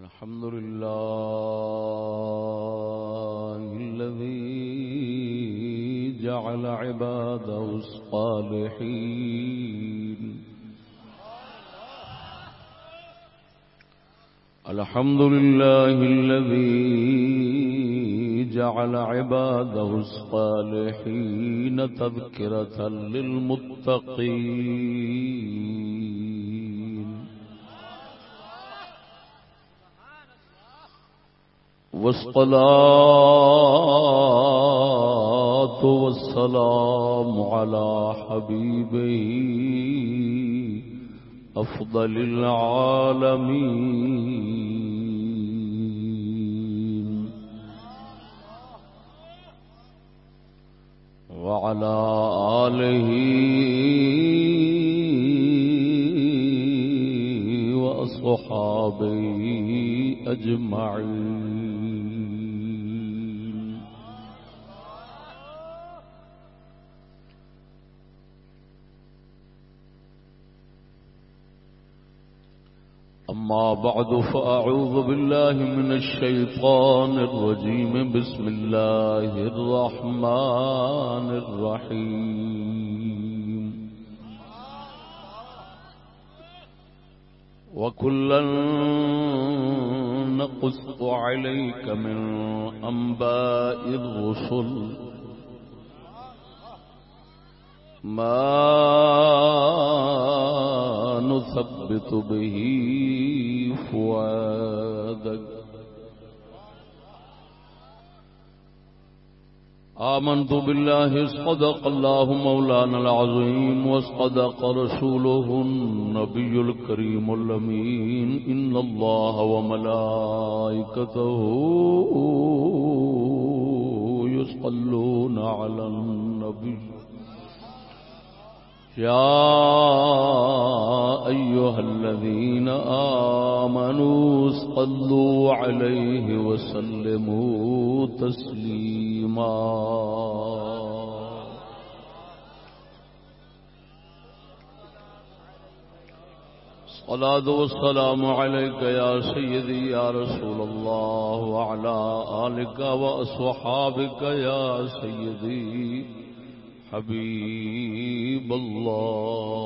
الحمد لله الذي جعل عباده الصالحين. الحمد لله الذي جعل عباده الصالحين تذكرة للمتقين. والصلاة والسلام على حبيبه أفضل العالمين. وعلى آله وأصحابه أجمعين. أما بعد فأعوذ بالله من الشيطان الرجيم. بسم الله الرحمن الرحيم. وكلا نقص عليك من أنباء الرسل. ما نثبت به فؤادك. آمنت بالله اصدق الله مولانا العظيم واصدق رسوله النبي الكريم الأمين. إن الله وملائكته يصلون على النبي. يا أيها الذين آمنوا صلوا عليه وسلموا تسليما. صلاة والسلام عليك يا سيدي يا رسول الله وعلى آلك وأصحابك يا سيدي. حبيب الله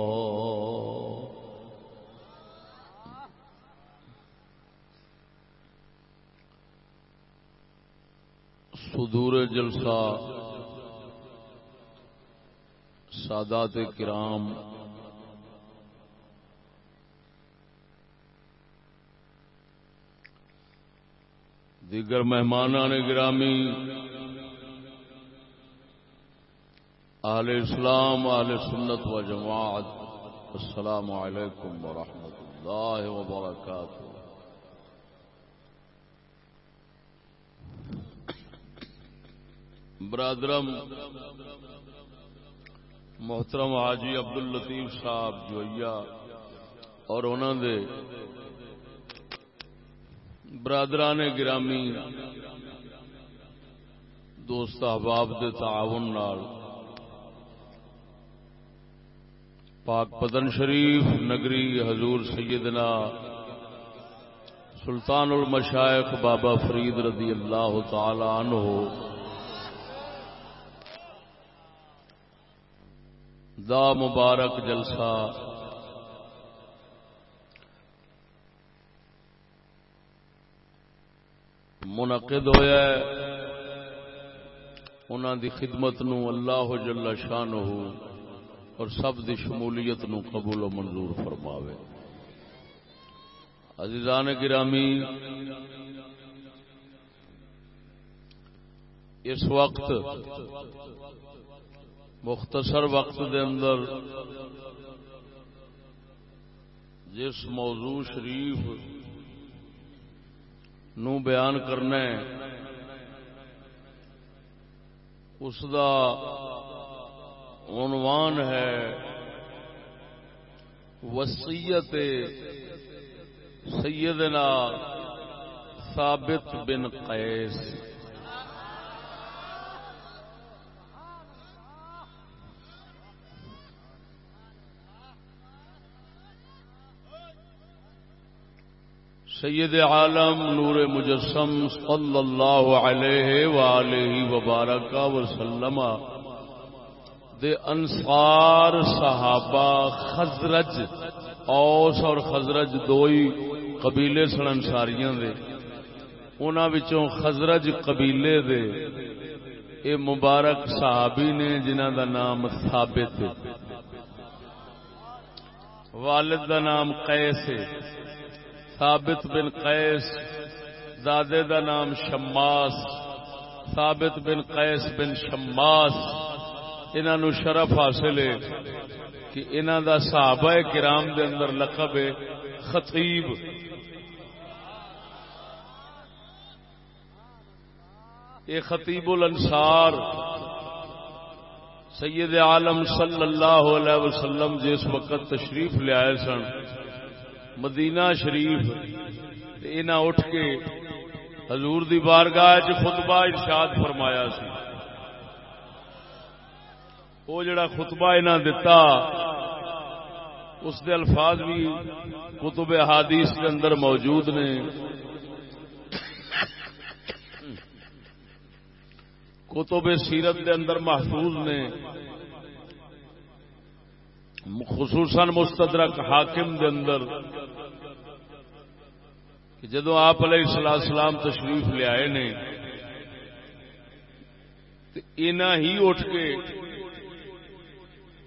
صدور جلسہ سادات کرام۔ دیگر مہمانان گرامی آل اسلام، آل سنت و جماعت، السلام علیکم ورحمۃ اللہ وبرکاتہ۔ برادرم، محترم حاجی عبد الطیف صاحب جویا اور انہوں دے برادران گرامی، دوست احباب دے تعاون نال پاک پدن شریف نگری حضور سیدنا سلطان المشائق بابا فرید رضی اللہ تعالی عنہ۔ دا مبارک جلسہ منعقد ہوا انہوں دی خدمت نو اللہ جل شانہ اور سب دی شمولیت نو قبول و منظور فرماوے۔ عزیزان گرامی، اس وقت، مختصر وقت دے اندر، جس موضوع شریف نو بیان کرنا ہے، اس دا عنوان ہے وسیعت سیدنا ثابت بن قیس۔ سید عالم نور مجسم صلی اللہ علیہ وآلہ وبارک وسلم۔ دے انصار صحابہ خزرج اوس اور خزرج دوئی قبیلے سن انصاریاں دے۔ انہاں وچوں خزرج قبیلے دے۔ اے مبارک صحابی نے جنہاں دا نام ثابت ہے۔ والد دا نام قیس ہے۔ ثابت بن قیس، دادے دا نام شماس۔ ثابت بن قیس بن شماس۔ انہوں شرف حاصل ہے کہ انہوں دا صحابہ کرام دے اندر لقب ہے خطیب۔ یہ خطیب الانصار، سید عالم صلی اللہ علیہ وسلم جس وقت تشریف لے آئے سن، مدینہ شریف انہیں اٹھ کے حضور دی بارگاہ چ خطبہ ارشاد فرمایا سی۔ وہ جڑا خطبہ انہیں دتا، اس دے الفاظ بھی کتب حادیث کے اندر موجود نے۔ کتب سیرت دے اندر محفوظ نے۔ خصوصاً مستدرک حاکم دے اندر۔ کہ جدو آپ علیہ السلام سلام تشریف لے آئے نے اینا ہی اٹھ کے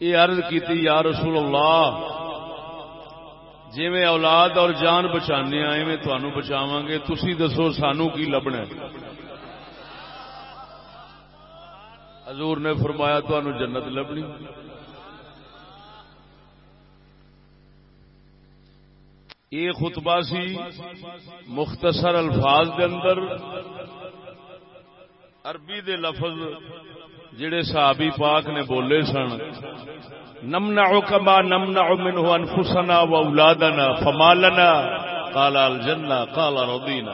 یہ عرض کی یا رسول اللہ جی میں اولاد اور جان بچانے آئے میں تنوع بچاواں گے تسی دسو سانو کی لبنا حضور نے فرمایا تنوع جنت لبنی۔ یہ خطبہ سی مختصر الفاظ دے اندر، عربی دے لفظ جڑے صحابی پاک نے بولے سن نمنا کما نمنا منه انفسنا و اولادنا فمالنا قال الجنہ، قال رضینا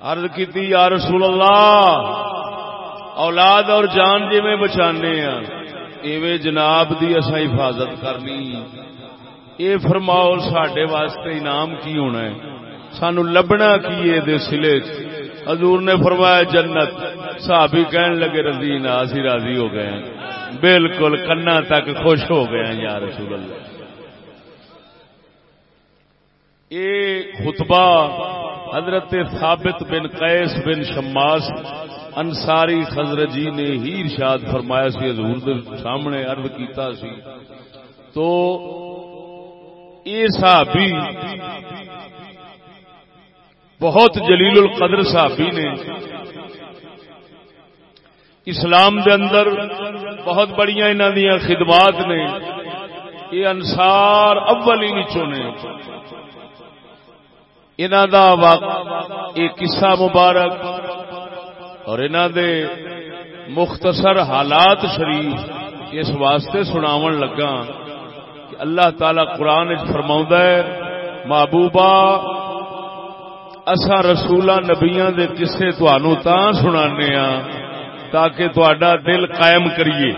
عرض کی یا رسول اللہ، اولاد اور جان جی میں بچانے ہیں، ایویں جناب دی اصا حفاظت کرنی۔ اے فرماؤ سڈے واسطے انعام کی ہونا ہے؟ سانو لبنا کی ہے سلے حضور نے فرمایا جنت۔ صحابی کہن لگے، رضی نا، اسی راضی ہو گئے ہیں۔ بالکل کنا تک خوش ہو گئے ہیں، یا رسول اللہ۔ اے خطبہ حضرت ثابت بن قیس بن شماس، انصاری خزرجی نے ہی ارشاد فرمایا سی، حضور دے سامنے عرض کیتا سی۔ تو یہ صحابی بہت جلیل القدر صحابی نے اسلام دے اندر بہت بڑی انہوں دیا خدمات نے، یہ انسار اول ہی نے۔ انہوں دا یہ قصہ مبارک اور انہوں دے مختصر حالات شریف اس واسطے سناو لگا کہ اللہ تعالی قرآن فرما ہے، محبوبہ اصا رسولہ نبیا دے کسے تنوع تا سنانے ہاں تاکہ تا دل قائم کریے۔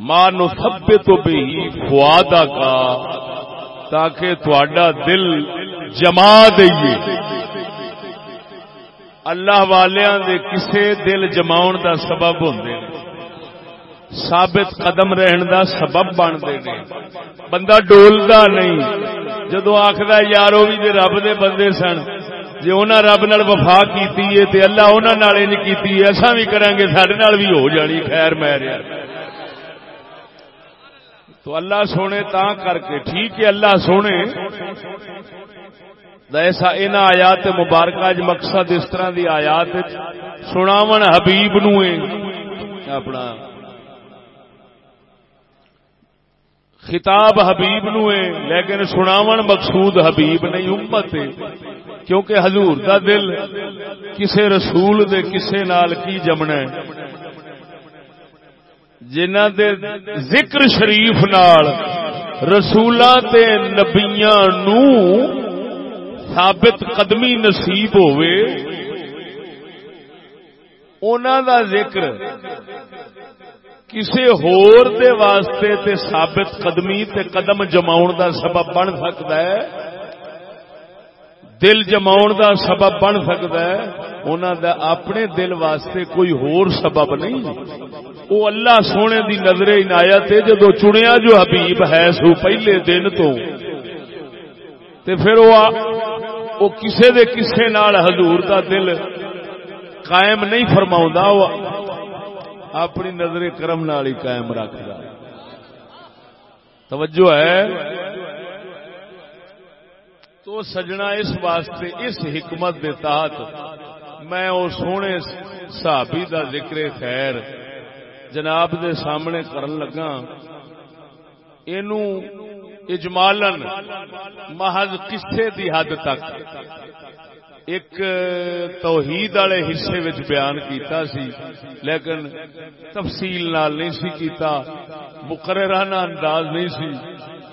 ماں نو سب تو فوادا کا تاکہ تا دل جما دئیے۔ اللہ والیاں دے کسے دل جماؤن دا سبب ہوندے ثابت قدم رہن دا سبب بنتے ہیں بندہ ڈولدا نہیں جدو آخر یارو بھی جی رب دے بندے سن جی انہاں رب نال وفا کیتی ہے تے اللہ انہاں نال انج کیتی ہے، اساں بھی کران گے ساڈے نال بھی ہو جانی، خیر مہر تو اللہ سونے تا کر کے، ٹھیک ہے اللہ سونے۔ ایسا ان آیات مبارکہ ج مقصد اس طرح دی آیات سناون حبیب نو اپنا خطاب حبیب نو لیکن سناون مقصود حبیب نہیں، امت ہے کیونکہ حضور دا دل کسے رسول دے کسے نال کی جمنا ہے؟ جنہ دے ذکر شریف نال رسولاں تے نبیاں نو ثابت قدمی نصیب ہوئے دا ذکر کسی ہور دے واسطے تے ثابت قدمی تے قدم جماؤن دا سبب بن سکتا ہے؟ دل جماؤن دا سبب بن سکتا ہے؟ انہوں دا اپنے دل واسطے کوئی ہور سبب نہیں۔ وہ اللہ سونے دی نظر عنایت ہے، جدو چنیا جو حبیب ہے سو پہلے دن تو۔ تے پھر وہ کسے دے کسے نال حضور دا دل قائم نہیں فرماؤں اپنی نظر کرم نال ہی قائم رکھتا توجہ ہے؟ تو سجنا اس واسطے، اس حکمت دے تحت میں وہ سونے صحابی دا ذکر خیر جناب دے سامنے کرن لگا۔ اینو اجمالن محض قصے دی حد تک ایک توحید والے حصے وچ بیان کیتا سی، لیکن تفصیل نال نہیں سی کیتا، مقررانہ انداز نہیں سی۔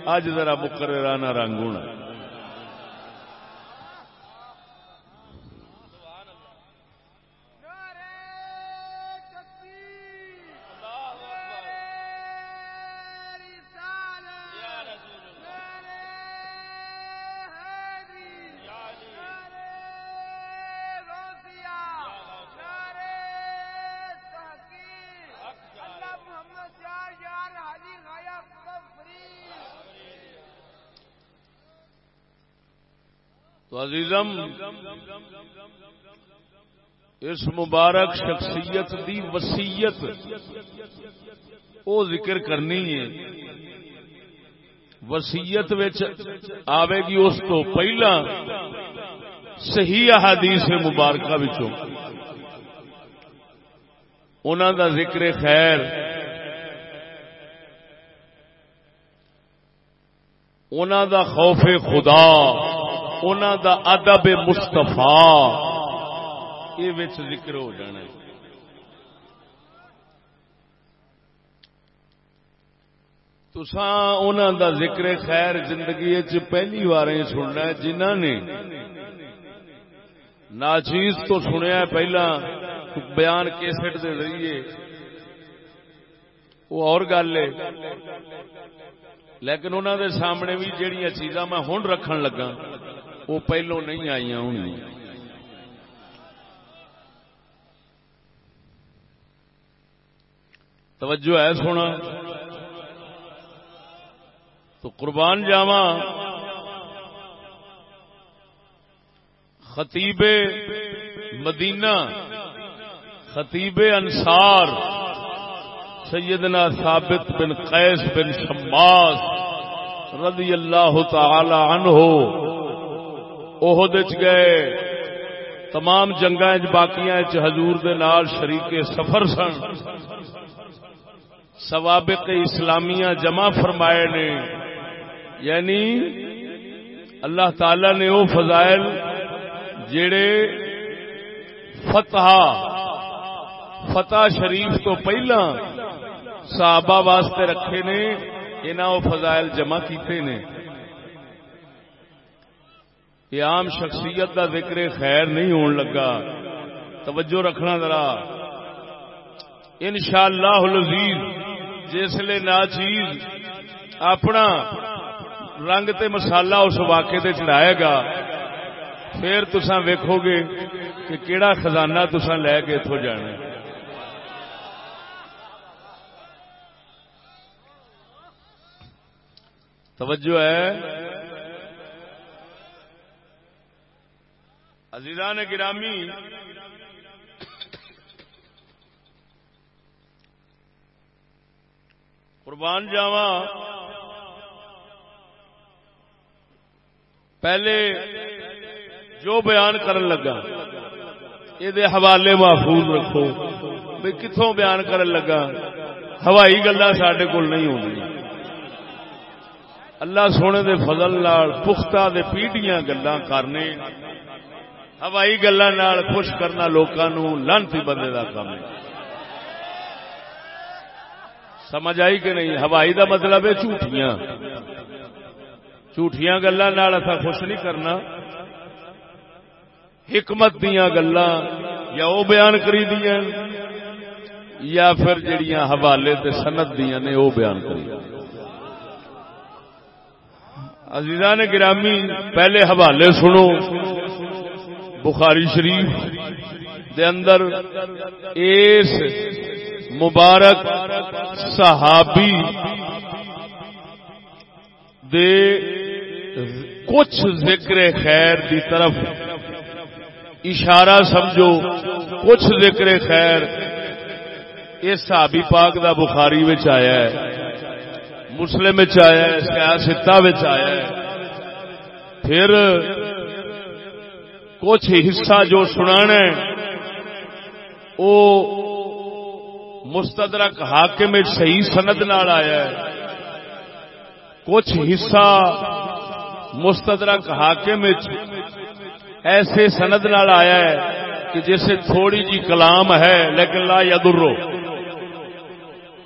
اج ذرا مقررانہ رنگ ہونا۔ عزیزم، اس مبارک شخصیت دی وسیعت او ذکر کرنی ہے۔ وسیعت آئے گی اس تو پہلا صحیح احادیث مبارکہ بچوں انہوں دا ذکر خیر۔ انہوں دا خوف خدا۔ دا ادب مستفا یہ ذکر ہو جانا تسان دا ذکر خیر زندگی پہلی بار سننا جنہ نے ناچیز تو سنیا پہلا، بیان کیسٹ دے ذریعے۔ وہ اور گل ہے۔ لیکن انہوں دے سامنے بھی جہیا چیزاں میں ہوں رکھن لگا۔ وہ پہلو نہیں آئی ہوں توجہ ہے سونا۔ تو قربان جاوا خطیب مدینہ، خطیب انصار، سیدنا ثابت بن قیس بن شماس رضی اللہ تعالی عنہ۔ عہد گئے۔ تمام جنگا باقیاں حضور دے نال شریک سفر سن۔ سوابق اسلامیہ جمع فرمائے نے۔ یعنی اللہ تعالی نے وہ فضائل جڑے فتح فتح شریف تو پہلا صحابہ واسطے رکھے نے انہوں وہ فضائل جمع کیتے نے۔ یہ عام شخصیت کا ذکر خیر نہیں ہون لگا۔ توجہ رکھنا ذرا۔ ان شاء اللہ جسے نا چیز اپنا رنگ تے مسالہ اس واقعے تے چڑھائے گا۔ پھر تسا ویکو گے کہ کیڑا خزانہ تسا لے کے اتو جانا۔ توجہ ہے۔ عزیزان گرامی، قربان جاوا پہلے جو بیان کرن لگا یہ حوالے محفوظ رکھو بھائی کتوں بیان کرن لگا، ہوائی گلا سڈے کول نہیں ہو اللہ سونے دے فضل پختہ دے پیڑیاں گلا کرنے۔ ہوائی گلوں خوش کرنا لوگوں لانتی بندے کا کام ہے۔ سمجھ آئی کہ نہیں؟ ہوائی دا مطلب ہے جھوٹیاں۔ جھوٹیاں گلوں خوش نہیں کرنا۔ حکمت دیا گلا یا وہ بیان کری دیا یا پھر جڑیاں حوالے تے سند دیا نے وہ بیان کری۔ عزیزان گرامی، پہلے حوالے سنو۔ بخاری شریف دے اندر اس مبارک صحابی دے کچھ ذکر خیر دی طرف اشارہ سمجھو، کچھ ذکر خیر اس صحابی پاک دا بخاری آیا ہے، مسلم آیا ہے سیاستا آیا ہے۔ پھر کچھ حصہ جو سنا وہ مستدرک حاکم صحیح سند نال آیا ہے۔ کچھ حصہ مستدرک حاکم ایسے سند نال آیا ہے کہ جیسے تھوڑی جی کلام ہے، لیکن لا یا درو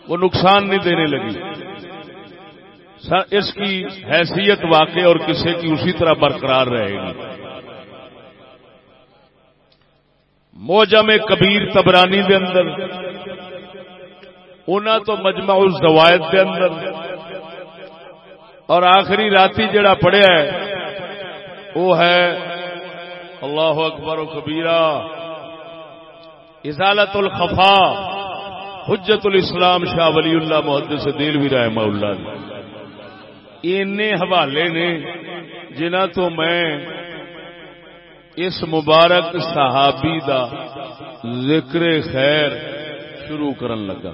وہ نقصان نہیں دینے لگی۔ اس کی حیثیت واقع اور کسی کی اسی طرح برقرار رہے گی۔ موجم کبیر تبرانی دے اندر انہوں تو مجمع الزوائد دے اندر۔ اور آخری راتی جڑا پڑھیا ہے، وہ ہے، اللہ اکبر و کبیرہ، ازالت الخفا، حجت الاسلام شاہ ولی اللہ محدث دل بھی رحمہ اللہ اینے حوالے نے جنہ تو میں اس مبارک صحابی دا ذکر خیر شروع کرن لگا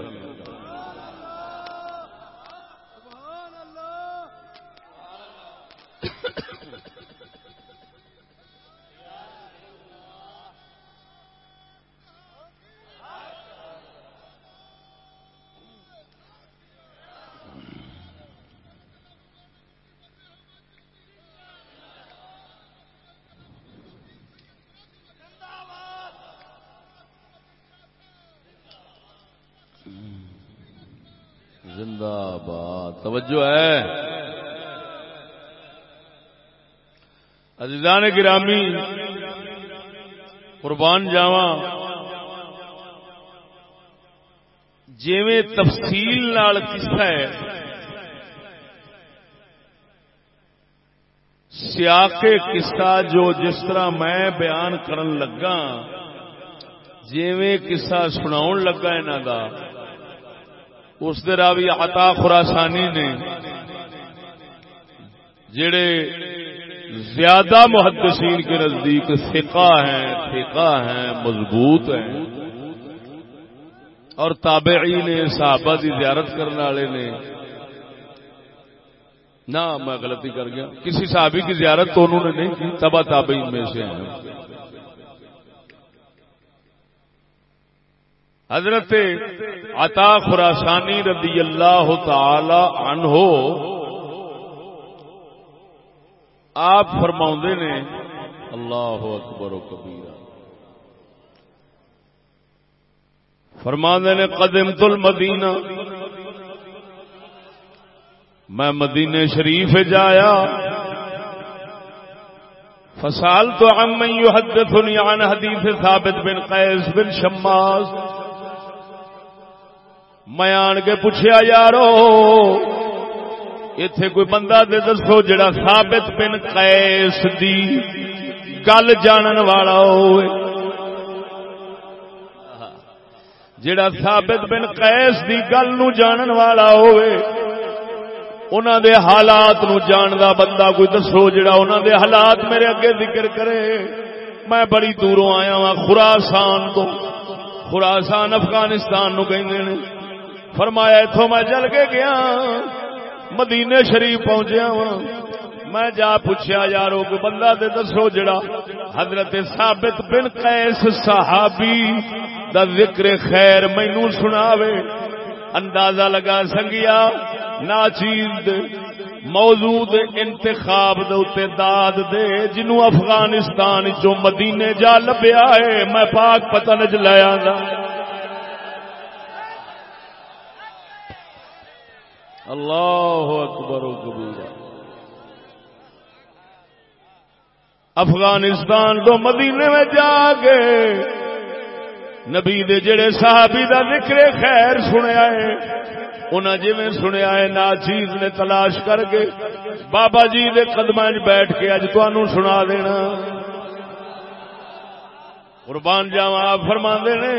زندہ باد توجہ ہے عزیزان گرامی، قربان جاوا جیویں تفصیل نال قصہ ہے سیاق قصہ جو جس طرح میں بیان کرن لگا، جیویں قصہ سناؤ لگا انہوں کا اس دے راوی عطا خراسانی نے جڑے زیادہ محدثین کے نزدیک فقہ ہیں فقہ ہیں، مضبوط ہیں۔ اور تابعی نے صحابہ کی زیارت کرنے والے نے۔ نہ، میں غلطی کر گیا۔ کسی صحابی کی زیارت تو انہوں نے نہیں کی، تبا تابعین میں سے ہیں۔ حضرت عطا خراسانی رضی اللہ تعالی عنہ آپ فرما نے، اللہ اکبر و کبیر فرما نے، قدم تل مدینہ میں مدینے شریف جایا۔ فسال تو ام يحدثني عن حدیث ثابت بن قیس بن شماس۔ میں آن کے پوچھا یارو اتے کوئی بندہ دے دسو جڑا ثابت بن قیس دی گل جانن والا ہوئے جڑا ثابت بن قیس دی گل نو جانن والا ہوئے انہوں دے حالات نو جاندا بندہ کوئی دسو جڑا انہوں دے حالات میرے اگے ذکر کرے میں بڑی دوروں آیا وا خراسان تو خراسان افغانستان نو کہیں فرمایا اتو میں چل کے گیا مدینے شریف پہنچیا ہاں وا میں جا پوچھا یارو کو بندہ دے دسو جڑا حضرت ثابت بن قیس صحابی دا ذکر خیر مینو سناوے۔ اندازہ لگا سنگیا ناچیز موجود انتخاب دے داد دے۔ جنو افغانستان چو مدینے جا لبیا ہے، میں پاک پتہ نج لیا اللہ اکبر و کبیر افغانستان تو مدینے میں جا کے نبی دے جڑے صحابی دا ذکر خیر سنیا ہے انہیں جی سنیا ہے نا چیز نے تلاش کر کے، بابا جی دے قدم بیٹھ کے اج تنوع سنا دینا۔ قربان جاوا فرما نے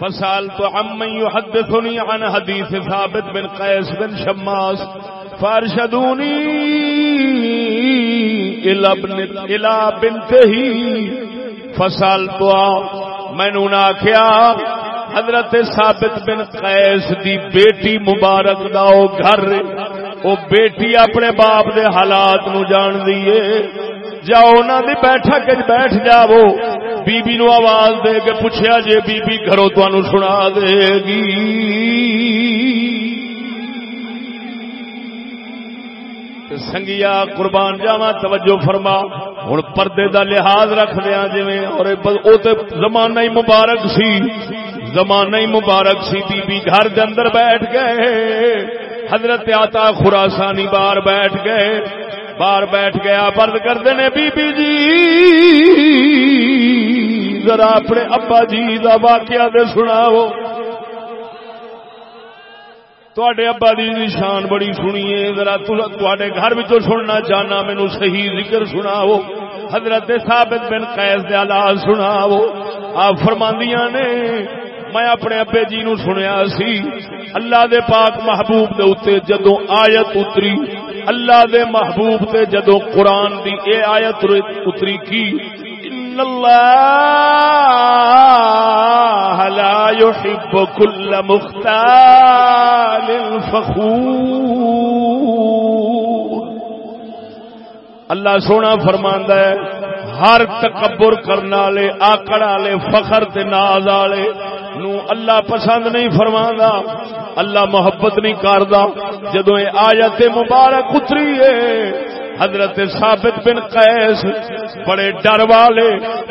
فسال تو ام يحدثني عن حديث ثابت بن قيس بن شماس. فارشدوني الى ابن الى بنته. فسال تو مینو نہ آخیا حضرت ثابت بن قیس دی بیٹی مبارک دا او گھر، او بیٹی اپنے باپ دے حالات نو جان دیے جاؤ نہ دی بیٹھک بیٹھ جاو بی بی نو آواز دے کے پوچھیا جے بی بی گھروں تو سنا دے گی۔ سنگیا قربان جاوا توجہ فرما۔ ہوں پردے دا لحاظ رکھ دیا جی اور زمانہ ہی مبارک سی۔ زمانہ ہی مبارک سی بی بی گھر دے اندر بیٹھ گئے۔ حضرت آتا خراسانی باہر بیٹھ گئے۔ باہر بیٹھ گیا پرد کرتے نے بی بی جی۔ ذرا اپنے ابا جی کا واقعہ دے سناؤ۔ تے ابا جی دی شان بڑی سنیے ذرا تے گھر سننا چاہنا مینو صحیح ذکر سناو حضرت ثابت بن قیس دے آلات سناو آپ فرماندیاں نے، میں اپنے ابے جی نو سنیا سی۔ اللہ دے پاک محبوب دے اتے جدو آیت اتری اللہ دے محبوب تے جدو قرآن دی اے آیت اتری کی، ان اللہ لا يحب كل مختال فخور. اللہ سونا فرماندا ہے، ہر تکبر کرنے والے، آکڑ والے، فخر تے ناز والے نو اللہ پسند نہیں فرماندا اللہ محبت نہیں کردا جدوں اے آیت مبارک اتری ہے، حضرت ثابت بن قیس بڑے ڈر والے،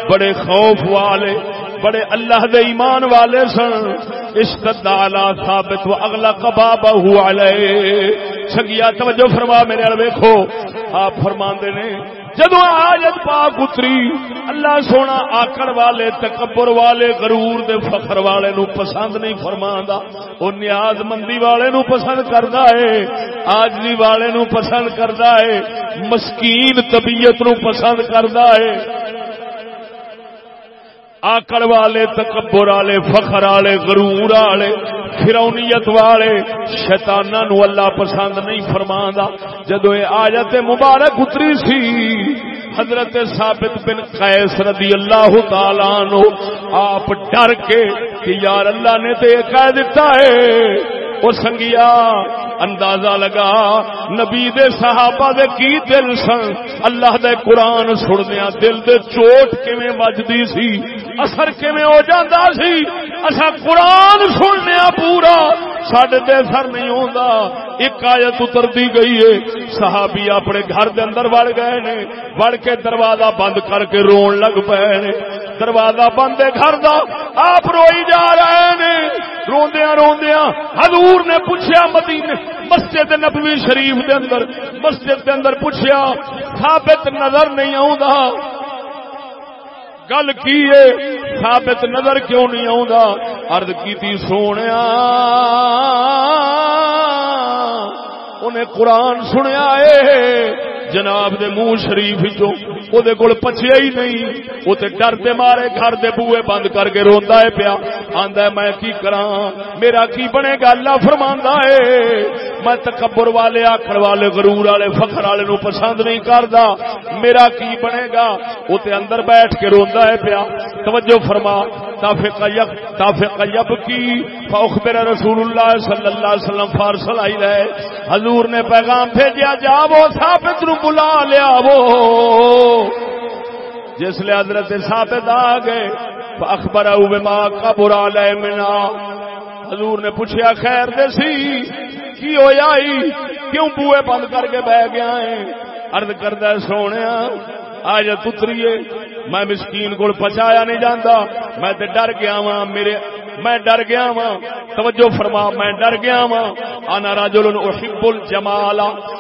بڑے خوف والے، بڑے اللہ دے ایمان والے سن۔ اشتد ثابت و اغلا قبابہ علیہ۔ سگیا توجہ فرما میرے ال ویکھو، آپ فرماندے نے جدو آجت پاک اتری، اللہ سونا آکڑ والے، تکبر والے، غرور دے فخر والے نو پسند نہیں فرما او نیاز مندی والے نو پسند کردا ہے آجلی والے نو پسند کردا ہے، مسکین طبیعت نو پسند کردا ہے۔ آکڑ والے، تکبر والے، فخر والے، غرور والے فرونیت والے شیطانہ نو اللہ پسند نہیں فرما جدو یہ آیت مبارک اتری سی، حضرت ثابت بن قیس رضی اللہ تعالی نو آپ ڈر کے کہ یار اللہ نے تو یہ کہہ دیتا ہے وہ سنگیا اندازہ لگا، نبی دے صحابہ دے کی دل سن؟ اللہ دے قرآن سنیا دل دے چوٹ کیویں وجدی سی؟ اثر کیویں ہو جاتا سی؟ اصا قرآن سننے پورا۔ سڈے تے اثر نہیں ہوتا ایک آیت اتردی گئی ہے۔ صحابی اپنے گھر دے اندر وڑ گئے نے۔ وڑ کے دروازہ بند کر کے رون لگ پے نے۔ دروازہ بند ہے، گھر دا۔ آپ روئی جا رہے نے روندیا روندیا حضور نے پوچھا مدینے مسجد نبوی شریف دے اندر مسجد دے اندر پوچھا ثابت نظر نہیں آؤں گل کی ہے؟ ثابت نظر کیوں نہیں آؤں ارد کی سونے انہیں قرآن سنیا ہے۔ جناب دے منہ شریف چو دے کول پچھیا ہی نہیں۔ وہ تے ڈر دے مارے گھر دے بوئے بند کر کے روندا ہے پیا۔ آندا ہے، میں کی کراں؟ میرا کی بنے گا؟ اللہ فرماندا ہے میں تکبر والے آکڑ والے، غرور والے، فخر والے نو پسند نہیں کردا۔ میرا کی بنے گا؟ وہ تے اندر بیٹھ کے روندا ہے پیا۔ توجہ فرما۔ تافق یب تافق یب کی؟ فاخبر رسول اللہ صلی اللہ علیہ وسلم، فارسل آئی رہے۔ حضور نے پیغام بھیجا جا وہ ثابت نو بلا لیا وہ۔ جس لیے حضرت ثابت آ گئے اخبر ماں کا برا لے منا حضور نے پوچھا خیر دے سی کی ہو آئی کیوں بوئے بند کر کے بہ گیا ہے؟ ارد کردہ سونے آج تتریے میں مسکین کو پچایا نہیں جانتا میں تے ڈر گیا وا میرے میں ڈر گیا وا توجہ فرما، میں ڈر گیا وا انا رجل احب الجمال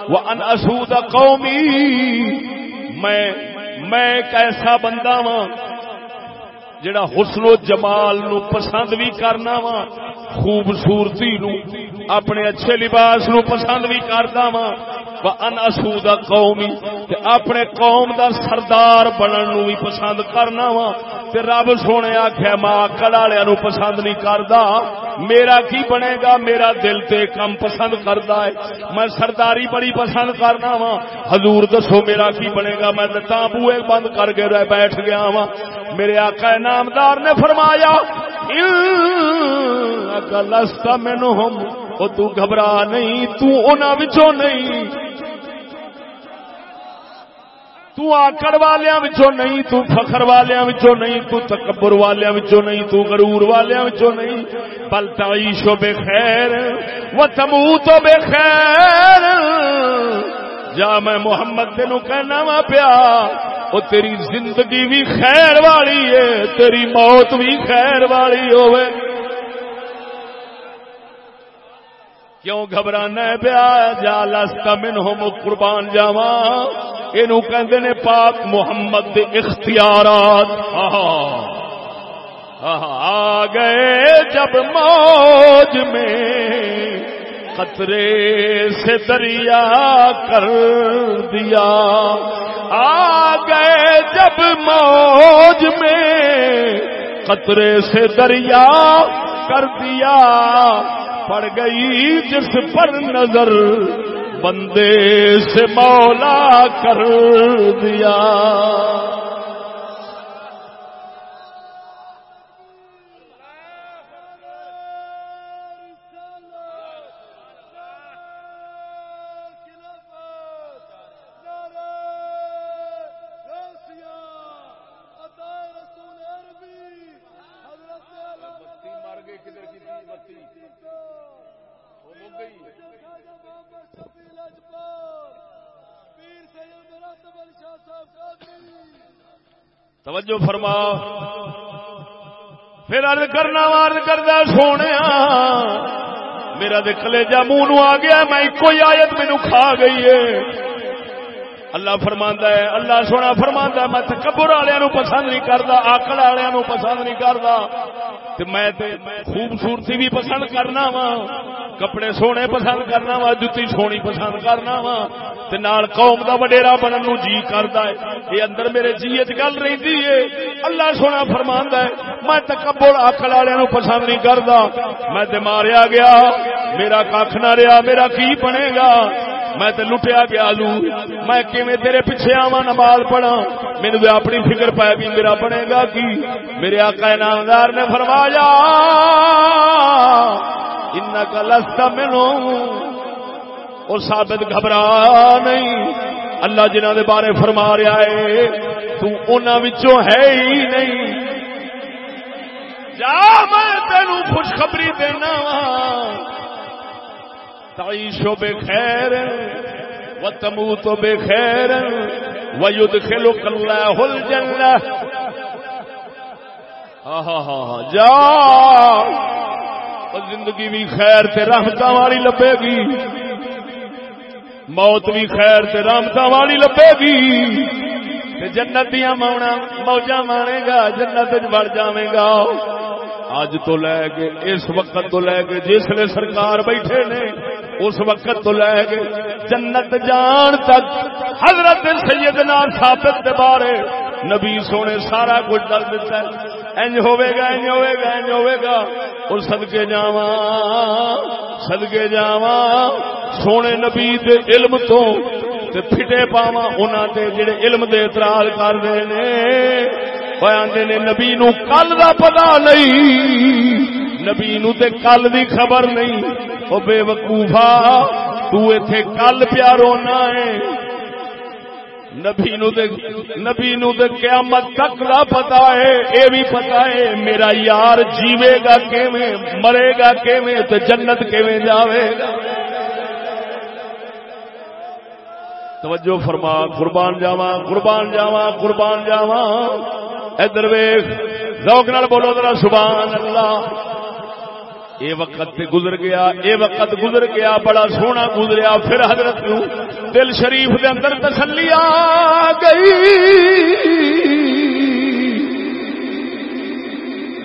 وان اسود قومی۔ میں میں ایک ایسا بندہ وا جڑا حسن و جمال نو پسند بھی کرنا وا خوبصورتی نو، اپنے اچھے لباس نو پسند بھی کردا وا ان اسودا قومی تے اپنے قوم دا سردار بنن نو بھی پسند کرنا وا تے رب سونے آکھیا ماں کلاڑیاں نو پسند نہیں کردا۔ میرا کی بنے گا؟ میرا دل تے کم پسند کردا ہے۔ میں سرداری بڑی پسند کرنا وا۔ حضور دسو میرا کی بنے گا؟ میں تے بوئے بند کر کے رہ بیٹھ گیا وا۔ میرے آقا نامدار نے فرمایا لستا مینو ہم تو گھبرا نہیں تو انہاں وچوں نہیں تو آکڑ والیاں وچوں نہیں تو فخر والیاں وچوں نہیں تو تکبر والیاں وچوں نہیں تو غرور والیاں وچوں نہیں بل تعیش بے خیر و تموت بے خیر جا میں محمد تینو کہنا وا پیا او تیری زندگی بھی خیر والی ہے تیری موت بھی خیر والی ہوئے کیوں گھبرانا پیا؟ جا لستا من ہم قربان جاوا یہ کہندے نے پاک محمد دے اختیارات۔ ہاں، ہاں، ہاں، آ گئے جب موج میں قطرے سے دریا کر دیا۔ آ گئے جب موج میں قطرے سے دریا کر دیا۔ پڑ گئی جس پر نظر بندے سے مولا کر دیا۔ توجہ فرما۔ پھر ارد کرنا وارد کردہ سونے میرا دکھلے جا منہ آ گیا، میں ایک ہی آیت مینو کھا گئی ہے۔ اللہ فرماندا ہے، اللہ سونا فرماندا ہے، میں تکبر والوں پسند نہیں کرتا آکڑ والوں پسند نہیں کرتا میں خوبصورتی بھی پسند کرنا وا۔ کپڑے سونے پسند کرنا وا، جتی سونی پسند کرنا وا نال قوم دا وڈیرا بنن نو جی کردا ہے۔ یہ اندر میرے جی وچ گل رہندی ہے اللہ سونا فرماندا ہے، میں تکبر آکل والے نو پسند نہیں کردا۔ میں تے ماریا گیا، میرا کھ نہ رہیا، میرا کی بنے گا؟ میں تے لٹیا گیا لو میں کیویں تیرے پیچھے آواں نماز پڑھا میرے تے اپنی فکر پے گی میرا بنے گا کی؟ میرے آقا نامدار نے فرمایا انک لست منهم اور ثابت گھبرا نہیں. اللہ جنہ دے بارے فرما رہا ہے، تو وچوں ہے ہی نہیں. جا میں تینو خوشخبری دینا وا. تعیشو بے خیر و تموتو بے خیر و یدخلک اللہ الجنہ. ہاں ہاں ہاں جا. زندگی بھی خیر تے رحمتہ والی لبے گی۔ موت بھی خیر تے رامتا والی لبے گی۔ تے جنت دیا مونا موجا مانے گا، جنت بڑ جائے گا۔ اج تو لے کے، اس وقت تو لے کے جس جسے سرکار بیٹھے نے، اس وقت تو لے کے جنت جان تک حضرت سیدنا ثابت دے بارے نبی سونے سارا کچھ ڈر دیتا ہے۔ انج ہوے گا انج ہوے گا انج ہوے گا۔ اور صدقے جاواں صدقے جاواں۔ سونے نبی دے علم تو تے پھٹے پاواں انہاں تے جڑے علم دے اعتراض کر رہے نے۔ آدھے نے نبی نو کل دا پتا نہیں، نبی نو تے کل دی خبر نہیں۔ او بے وقوفا تو ایتھے کل پیارونا ہے۔ نبی نو دے نبی نو دے قیامت تک دا پتا ہے اے بھی پتا ہے، میرا یار جیوے گا کیویں، مرے گا کیویں، تے جنت کیویں جاوے گا۔ توجہ فرما، قربان جاواں قربان جاواں قربان جاواں۔ ادھر ویکھ، ذوق نال بولو ذرا، سبحان اللہ۔ اے وقت گزر گیا، اے وقت گزر گیا، بڑا سونا گزریا، پھر حضرت نو دل شریف دے اندر تسلی آ گئی۔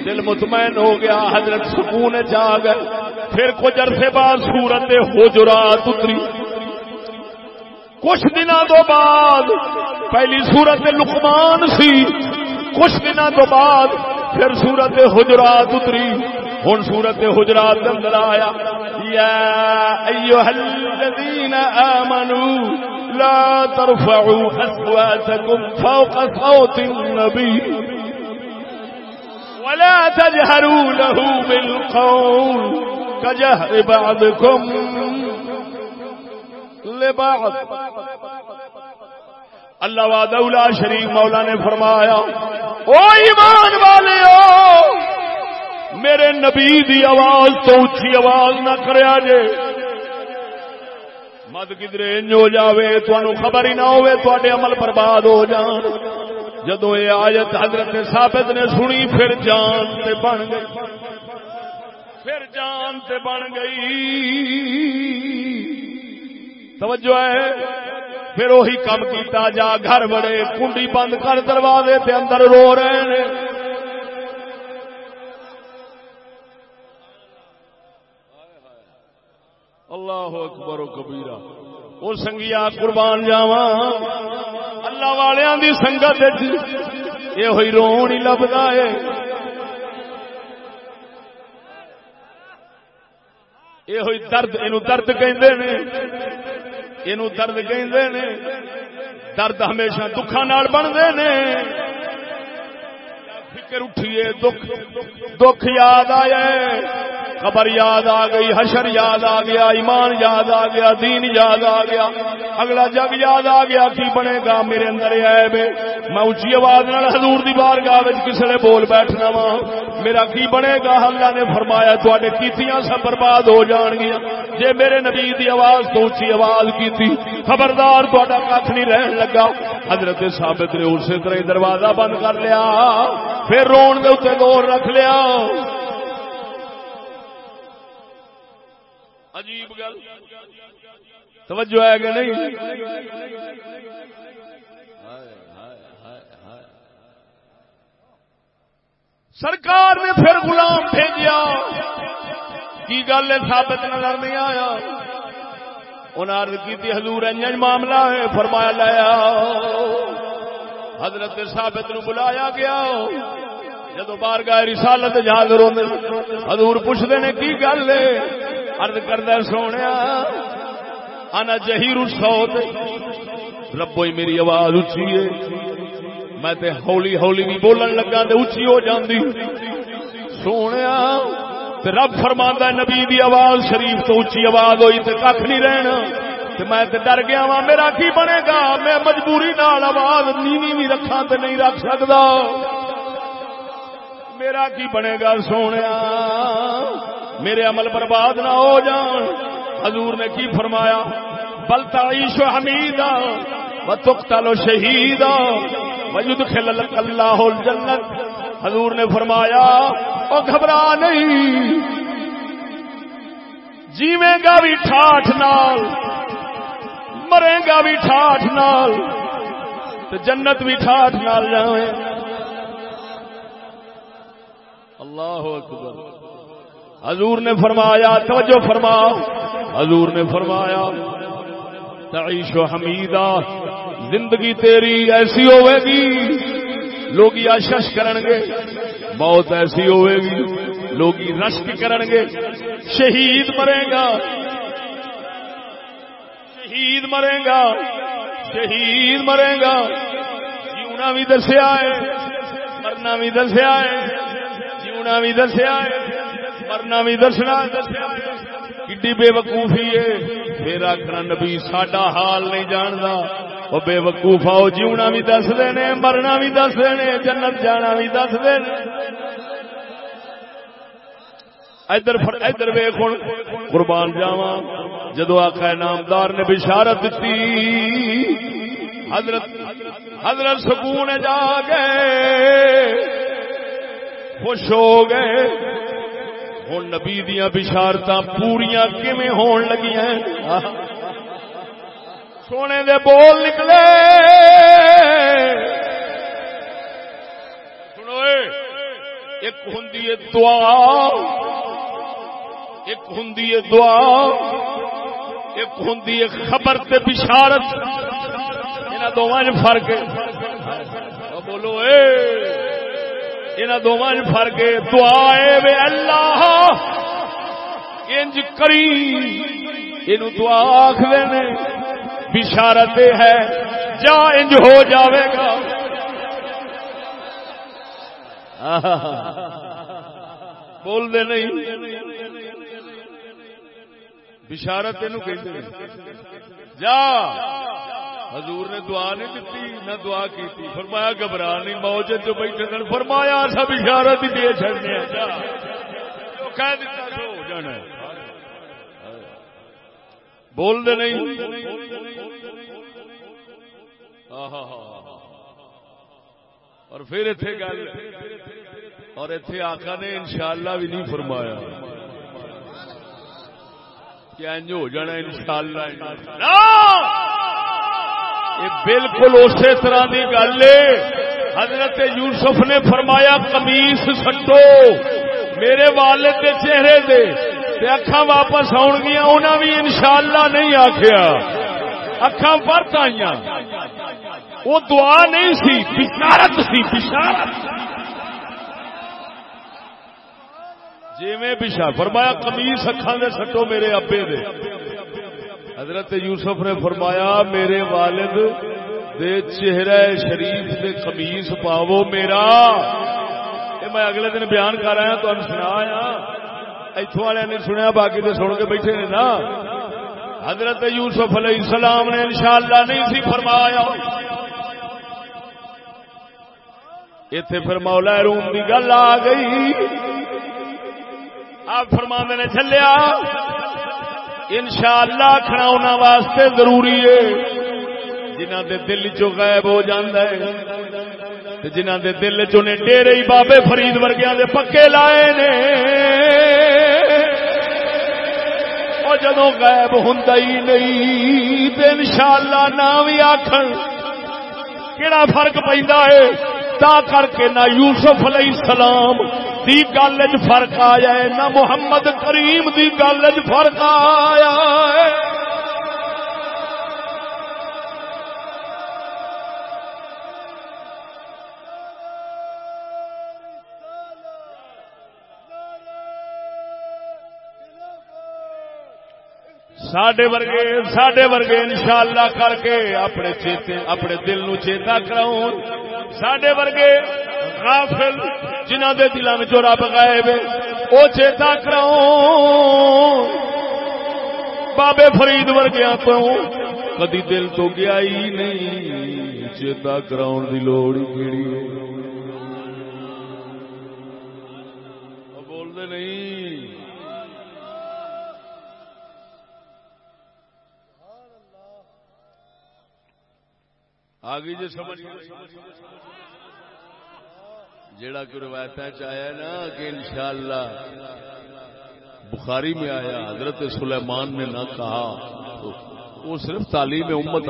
دل مطمئن ہو گیا، حضرت سکون جا گئے۔ پھر کچھ عرصے بعد سورت حجرات اتری۔ کچھ دنوں تو بعد پہلی سورت لقمان سی، کچھ دنوں تو بعد پھر سورت حجرات اتری۔ ہوں سورت حجرات کے اندر آیا۔ یا ایوہ الذین آمنوا لا ترفعوا اصواتكم فوق صوت النبي ولا تجهروا له بالقول كجهر بعضكم لبعض۔ اللہ واد شریف مولا نے فرمایا أو ایمان والے میرے نبی دی آواز تو اچھی آواز نہ کریا جے۔ مد کدھر ہو جاوے تو خبر ہی نہ ہوئے تے عمل برباد ہو جان۔ جدو یہ آیت حضرت ثابت نے سنی، پھر جان تے بن گئی۔ پھر جان تے بن گئی۔ توجہ ہے؟ پھر وہی کم کیتا جا، گھر بڑے کنڈی بند کر دروازے تے اندر رو رہے ہیں اللہ اکبر و کبیرہ۔ وہ سنگیا قربان جاوا اللہ والوں کی سنگت یہ ہوئی رون ہی لبدا ہے یہ ہوئی درد یہ درد کہندے نے۔ یہ درد کہندے نے۔ درد ہمیشہ دکھا نال بنتے نے۔ فکر اٹھیے، دکھ دکھ یاد آئے۔ خبر یاد آ گئی، حشر یاد آ گیا، ایمان یاد آ گیا، دین یاد آ گیا۔ اگلا جگ یاد آ گیا، کی بنے گا؟ میرے اندر ہے۔ میں اچھی آواز نال حضور دی بار گاہ کسی نے بول بیٹھنا وا میرا کی بنے گا؟ اللہ نے فرمایا تے کیتیاں سب برباد ہو جان گیا جے میرے نبی دی آواز تو اچھی آواز کی خبردار تا کھ نہیں رہن لگا۔ حضرت ثابت نے اسی طرح دروازہ بند کر لیا، پھر رون دے اتنے دور رکھ لیا۔ عجیب گل۔ توجہ ہے کہ نہیں؟ سرکار نے پھر غلام بھیجیا۔ کی گل ہے؟ ثابت نظر نہیں آیا۔ انہوں نے کی حضور انجن معاملہ ہے۔ فرمایا لایا حضرت ثابت نو بلایا گیا۔ جدو بار گائے رسالت حاضر ہوتے حضور پوچھتے نے، کی گل ہے؟ ارد کردہ سونے آنا جہیر سوت۔ ربو ہی میری آواز اچھی ہے۔ میں تے ہولی ہولی بھی بولن لگا تے اچھی ہو جاندی۔ سونے تے رب فرما نبی دی آواز شریف تو اچھی آواز ہوئی تے کھ نہیں رہنا۔ تے میں تے ڈر گیا وا میرا کی بنے گا؟ میں مجبوری نال آواز نیوی بھی رکھا تے نہیں رکھ سکتا میرا کی بنے گا سونے میرے عمل برباد نہ ہو جان۔ حضور نے کی فرمایا؟ بل تعیش حمید و تقتل شہید و یدخل اللہ الجنت۔ حضور نے فرمایا، او گھبرا نہیں۔ جیویں گا بھی ٹھاٹ نال مرے گا بھی ٹھاٹ نال تو جنت بھی ٹھاٹ نال جائیں اللہ اکبر۔ حضور نے فرمایا، توجہ فرما۔ حضور نے فرمایا، تعیش و حمیدہ، زندگی تیری ایسی ہوئے گی لوگ آشش کرن گے موت ایسی ہوئے گی لوگ رشک کرن گے شہید مرے گا شہید مرے گا شہید مرے گا جیونا بھی دسیا ہے، مرنا بھی دسیا ہے۔ جیونا بھی دسیا مرنا بھی دسنا کڈی بے وقوفی ہے؟ پھر آخر نبی، ساڈا حال نہیں جانتا وہ بے وقوف آؤ جیونا بھی دستے نے مرنا بھی دستے نے جنت جانا بھی دس دستے ادھر ادھر ویخ قربان جاوا جدو آخا نامدار نے بشارت دیتی حضرت حضرت سکون جا گئے خوش ہو گئے۔ ہوں نبی دیا بشارت پوریا کیون ہون لگی سونے دے بول نکلے۔ ایک ہوں دعا۔ ایک ہوں دعا۔ ایک ہوں خبر تے بشارت۔ یہاں دونوں فرق ہے۔ ہاں، بولو اے۔ یہاں دونوں فرق دعا اے اللہ۔ انج کری یہ دعا آخر بشارت ہے۔ جا انج ہو جاوے گا۔ بول دے نہیں۔ بشارت جا۔ حضور نے دعا نہیں دیتی نہ دعا کی فرمایا گھبرا نہیں موج جو بیٹھے فرمایا سا بشارت ہی دے چڑنے کہہ دیتا ہو جانا بول دے نہیں۔ اور پھر اتنے گل۔ اور اتنے آقا نے انشاءاللہ بھی نہیں فرمایا۔ کہ انج ہو جانا انشاءاللہ۔ یہ بالکل اسی طرح کی گل ہے۔ حضرت یوسف نے فرمایا کمیس سٹو۔ میرے والد کے چہرے دے اکھا واپس آن گیا انہیں بھی انشاءاللہ نہیں آخیا اکھا پرت آئی وہ دعا نہیں سی، بشارت سی، بشارت۔ جی میں بشا فرمایا کمیس اکھان دے سٹو میرے ابے دے۔ حضرت یوسف نے فرمایا، میرے والد دے چہرہ شریف دے کمیس پاو میرا۔ یہ میں اگلے دن بیان کر رہا تو سنا اتوں والے نے سنیا، باقی تو سن کے بیٹھے نے نا۔ حضرت یوسف علیہ السلام نے انشاءاللہ نہیں سی فرمایا۔ اتے پھر مولا روم کی گل آ گئی۔ آپ فرما نے، چلیا۔ ان شاء اللہ کھڑا واسطے ضروری ہے۔ جنہ دے دل چو غائب ہو جاندہ ہے جنہ دے دل چو نے ڈیرے بابے فرید ورگیاں دے پکے لائے نے۔ اور جدو غائب ہوں ہی نہیں تو ان شاء اللہ نہ بھی آخر کہڑا فرق پہ تا کر کے نہ یوسف علیہ السلام دی گل فرق آیا ہے نہ محمد کریم دی گل فرق آیا ہے۔ ساڈے ورگے ساڈے ورگے انشاءاللہ کر کے اپنے چیتے، اپنے دل نو چیتا کراؤ ساڈے ورگے غافل جنہ دے دلوں میں رب غائب او چیتا کراؤ بابے فرید ورگیا تو کدی دل تو گیا ہی نہیں، چیتا کراؤ دی لوڑ کیڑی بولتے نہیں۔ آگے جی سمجھ جڑا کہ روایت چایا نا کہ انشاءاللہ بخاری میں آیا، حضرت سلیمان نے نہ کہا، وہ صرف تعلیم امت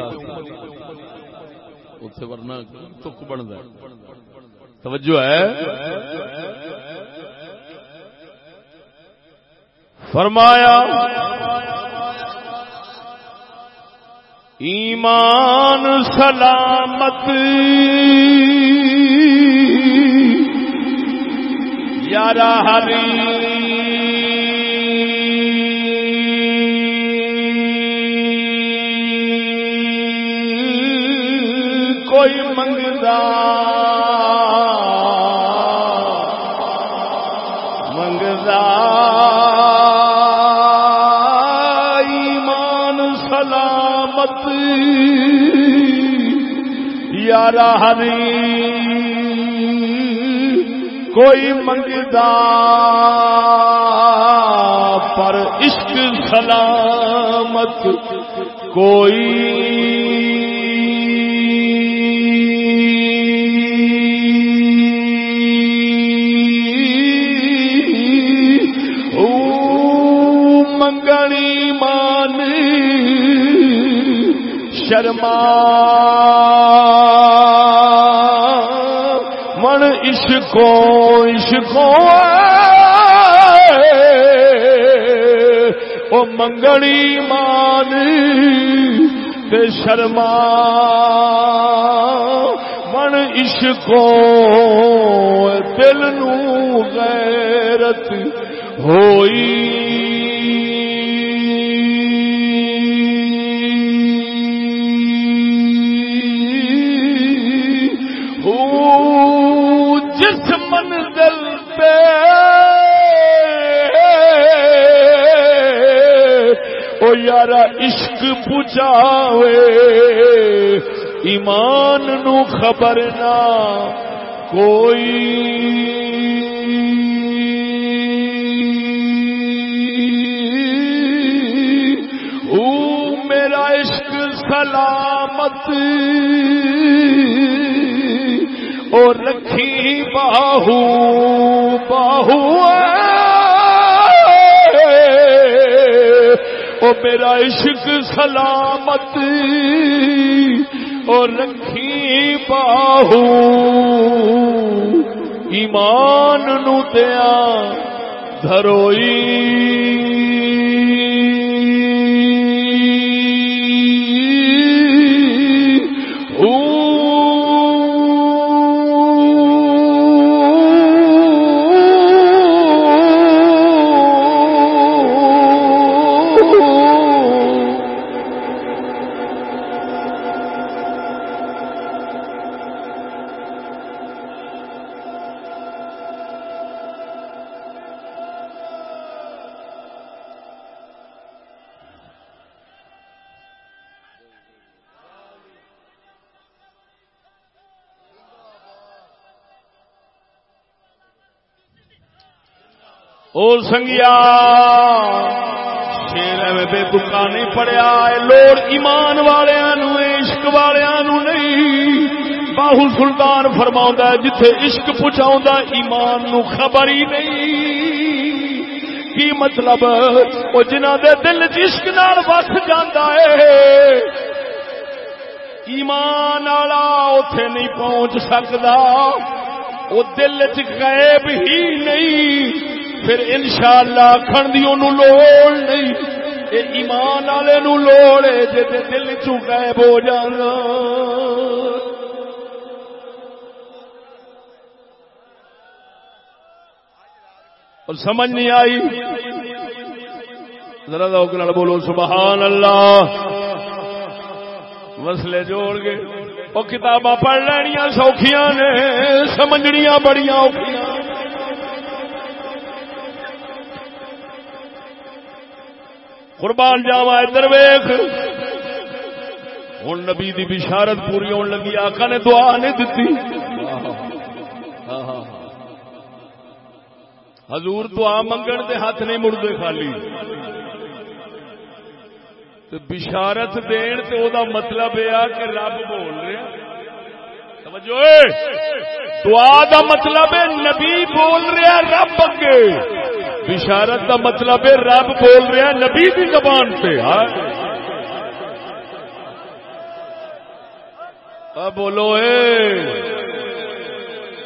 اتنے ورنہ تک بنتا توجہ ہے؟ فرمایا ایمان سلامت۔ یار ہری۔ کوئی منگتا یار ہری کوئی منگتا پر عشق سلامت کوئی منگنی مان شرما من عشق عشقو عشقو او منگڑی مان تے شرما من عشقو دل نو غیرت ہوئی یار عشق پچاوے ایمان نو خبر نہ کوئی۔ میرا عشق سلامت اور رکھی باہو باہو او میرا عشق سلامت اور رکھی باہو۔ ایمان نو دیا دھروئی۔ اور سنگیا شیر بے تکا نہیں پڑیا لوڑ ایمان والوں عشق والوں نہیں باہو سلطان فرما جتھے عشق پہنچا ایمان نو خبر ہی نہیں کی مطلب وہ جنہ دے دل عشق نال وس جانا ہے ایمان والا اتے نہیں پہنچ سکتا وہ دل چ ہی نہیں پھر ان شاء اللہ آخر لوڑ نہیں۔ اے ایمان والے لوڑ ہے جی دل چیب ہو جانا اور سمجھ نہیں آئی؟ ذرا دوک بولو سبحان اللہ مسلے جوڑ گے وہ کتاباں پڑھ لینیا سوکھیاں نے، سمجھنیاں بڑی اوکھیاں۔ قربان جاوا ادھر ویخ ہوں نبی دی بشارت پوری ہون لگی، آقا نے دعا نہیں دیتی حضور دعا منگن دے ہاتھ نہیں مڑتے خالی۔ بشارت دین تے او دا مطلب یہ کہ رب بول رہے۔ دعا دا مطلب ہے نبی بول رہا رب اگے۔ بشارت دا مطلب ہے رب بول رہا نبی کی زبان سے۔ بولو اے۔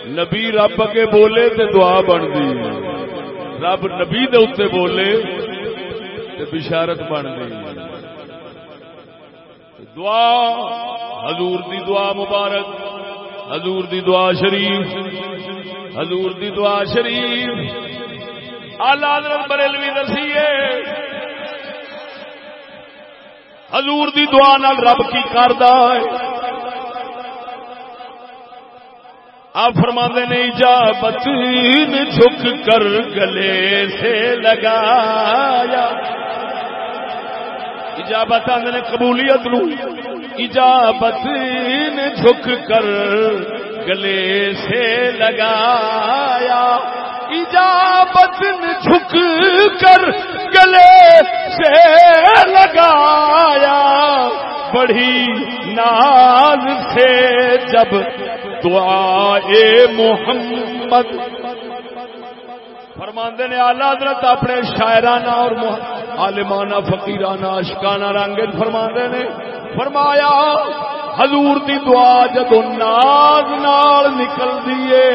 نبی رب اگے بولے تے دعا بن گئی رب نبی دے اتنے بولے تے بشارت بن گئی دعا، حضور دی دعا مبارک، حضور دی دعا شریف، حضور دی دعا شریف۔ آلہ حضرت بریلوی دسیے حضور دی دعا نال رب کی کردا ہے۔ آپ فرما نے اجابت نے جھک کر گلے سے لگایا۔ اجابت آدھے قبولیت نو۔ اجابت نے جھک کر گلے سے لگایا۔ اجابت جھک کر گلے سے لگایا۔ بڑی ناز سے جب دعا محمد فرماندے نے، آلہ حضرت اپنے شاعرانہ اور عالمانہ، فقیرانہ اشکانہ رنگ فرماندے نے۔ فرمایا، حضور دی دعا جدو ناز نال نکل دیے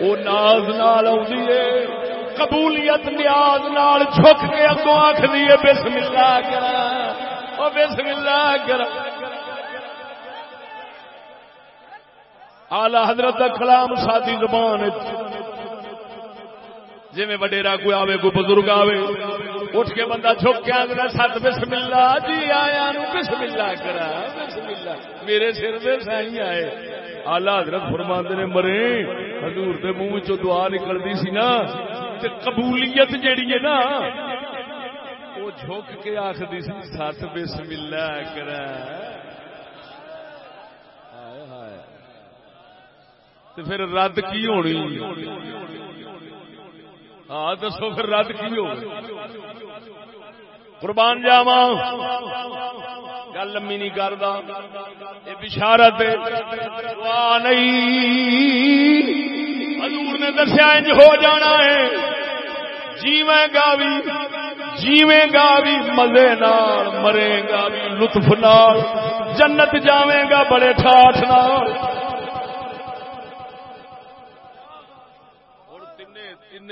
او ناز نال آدھی قبولیت نیاز نال جھک کے اگوں آخ دیے بسم اللہ کرا، او بسم اللہ کرا۔ آلہ حضرت کا کلام سادی زبان جی میں وڈیرا کوئی آوے، کوئی بزرگ آوے، اٹھ کے بندہ جھک کے آگے سات بسم اللہ جی آیا نو بسم اللہ کرا بسم اللہ میرے سر میں سائی آئے۔ آلہ حضرت فرما نے، مرے، حضور دے منہ چ دعا نکلتی سی نا، تے قبولیت جیڑی ہے نا وہ جھک کے آخری سی سات بسم اللہ کرا۔ تو پھر رد کی ہونی؟ ہاں دسو پھر رد کی ہو؟ قربان جاوا گل لمبی نہیں کرتا یہ بشارت نہیں۔ حضور نے دسیا، انج ہو جانا ہے۔ جیویں گا بھی، جیویں گا بھی مزے نال، مرے گا بھی لطف نال۔ جنت جاویں گا بڑے ٹھاٹ نال۔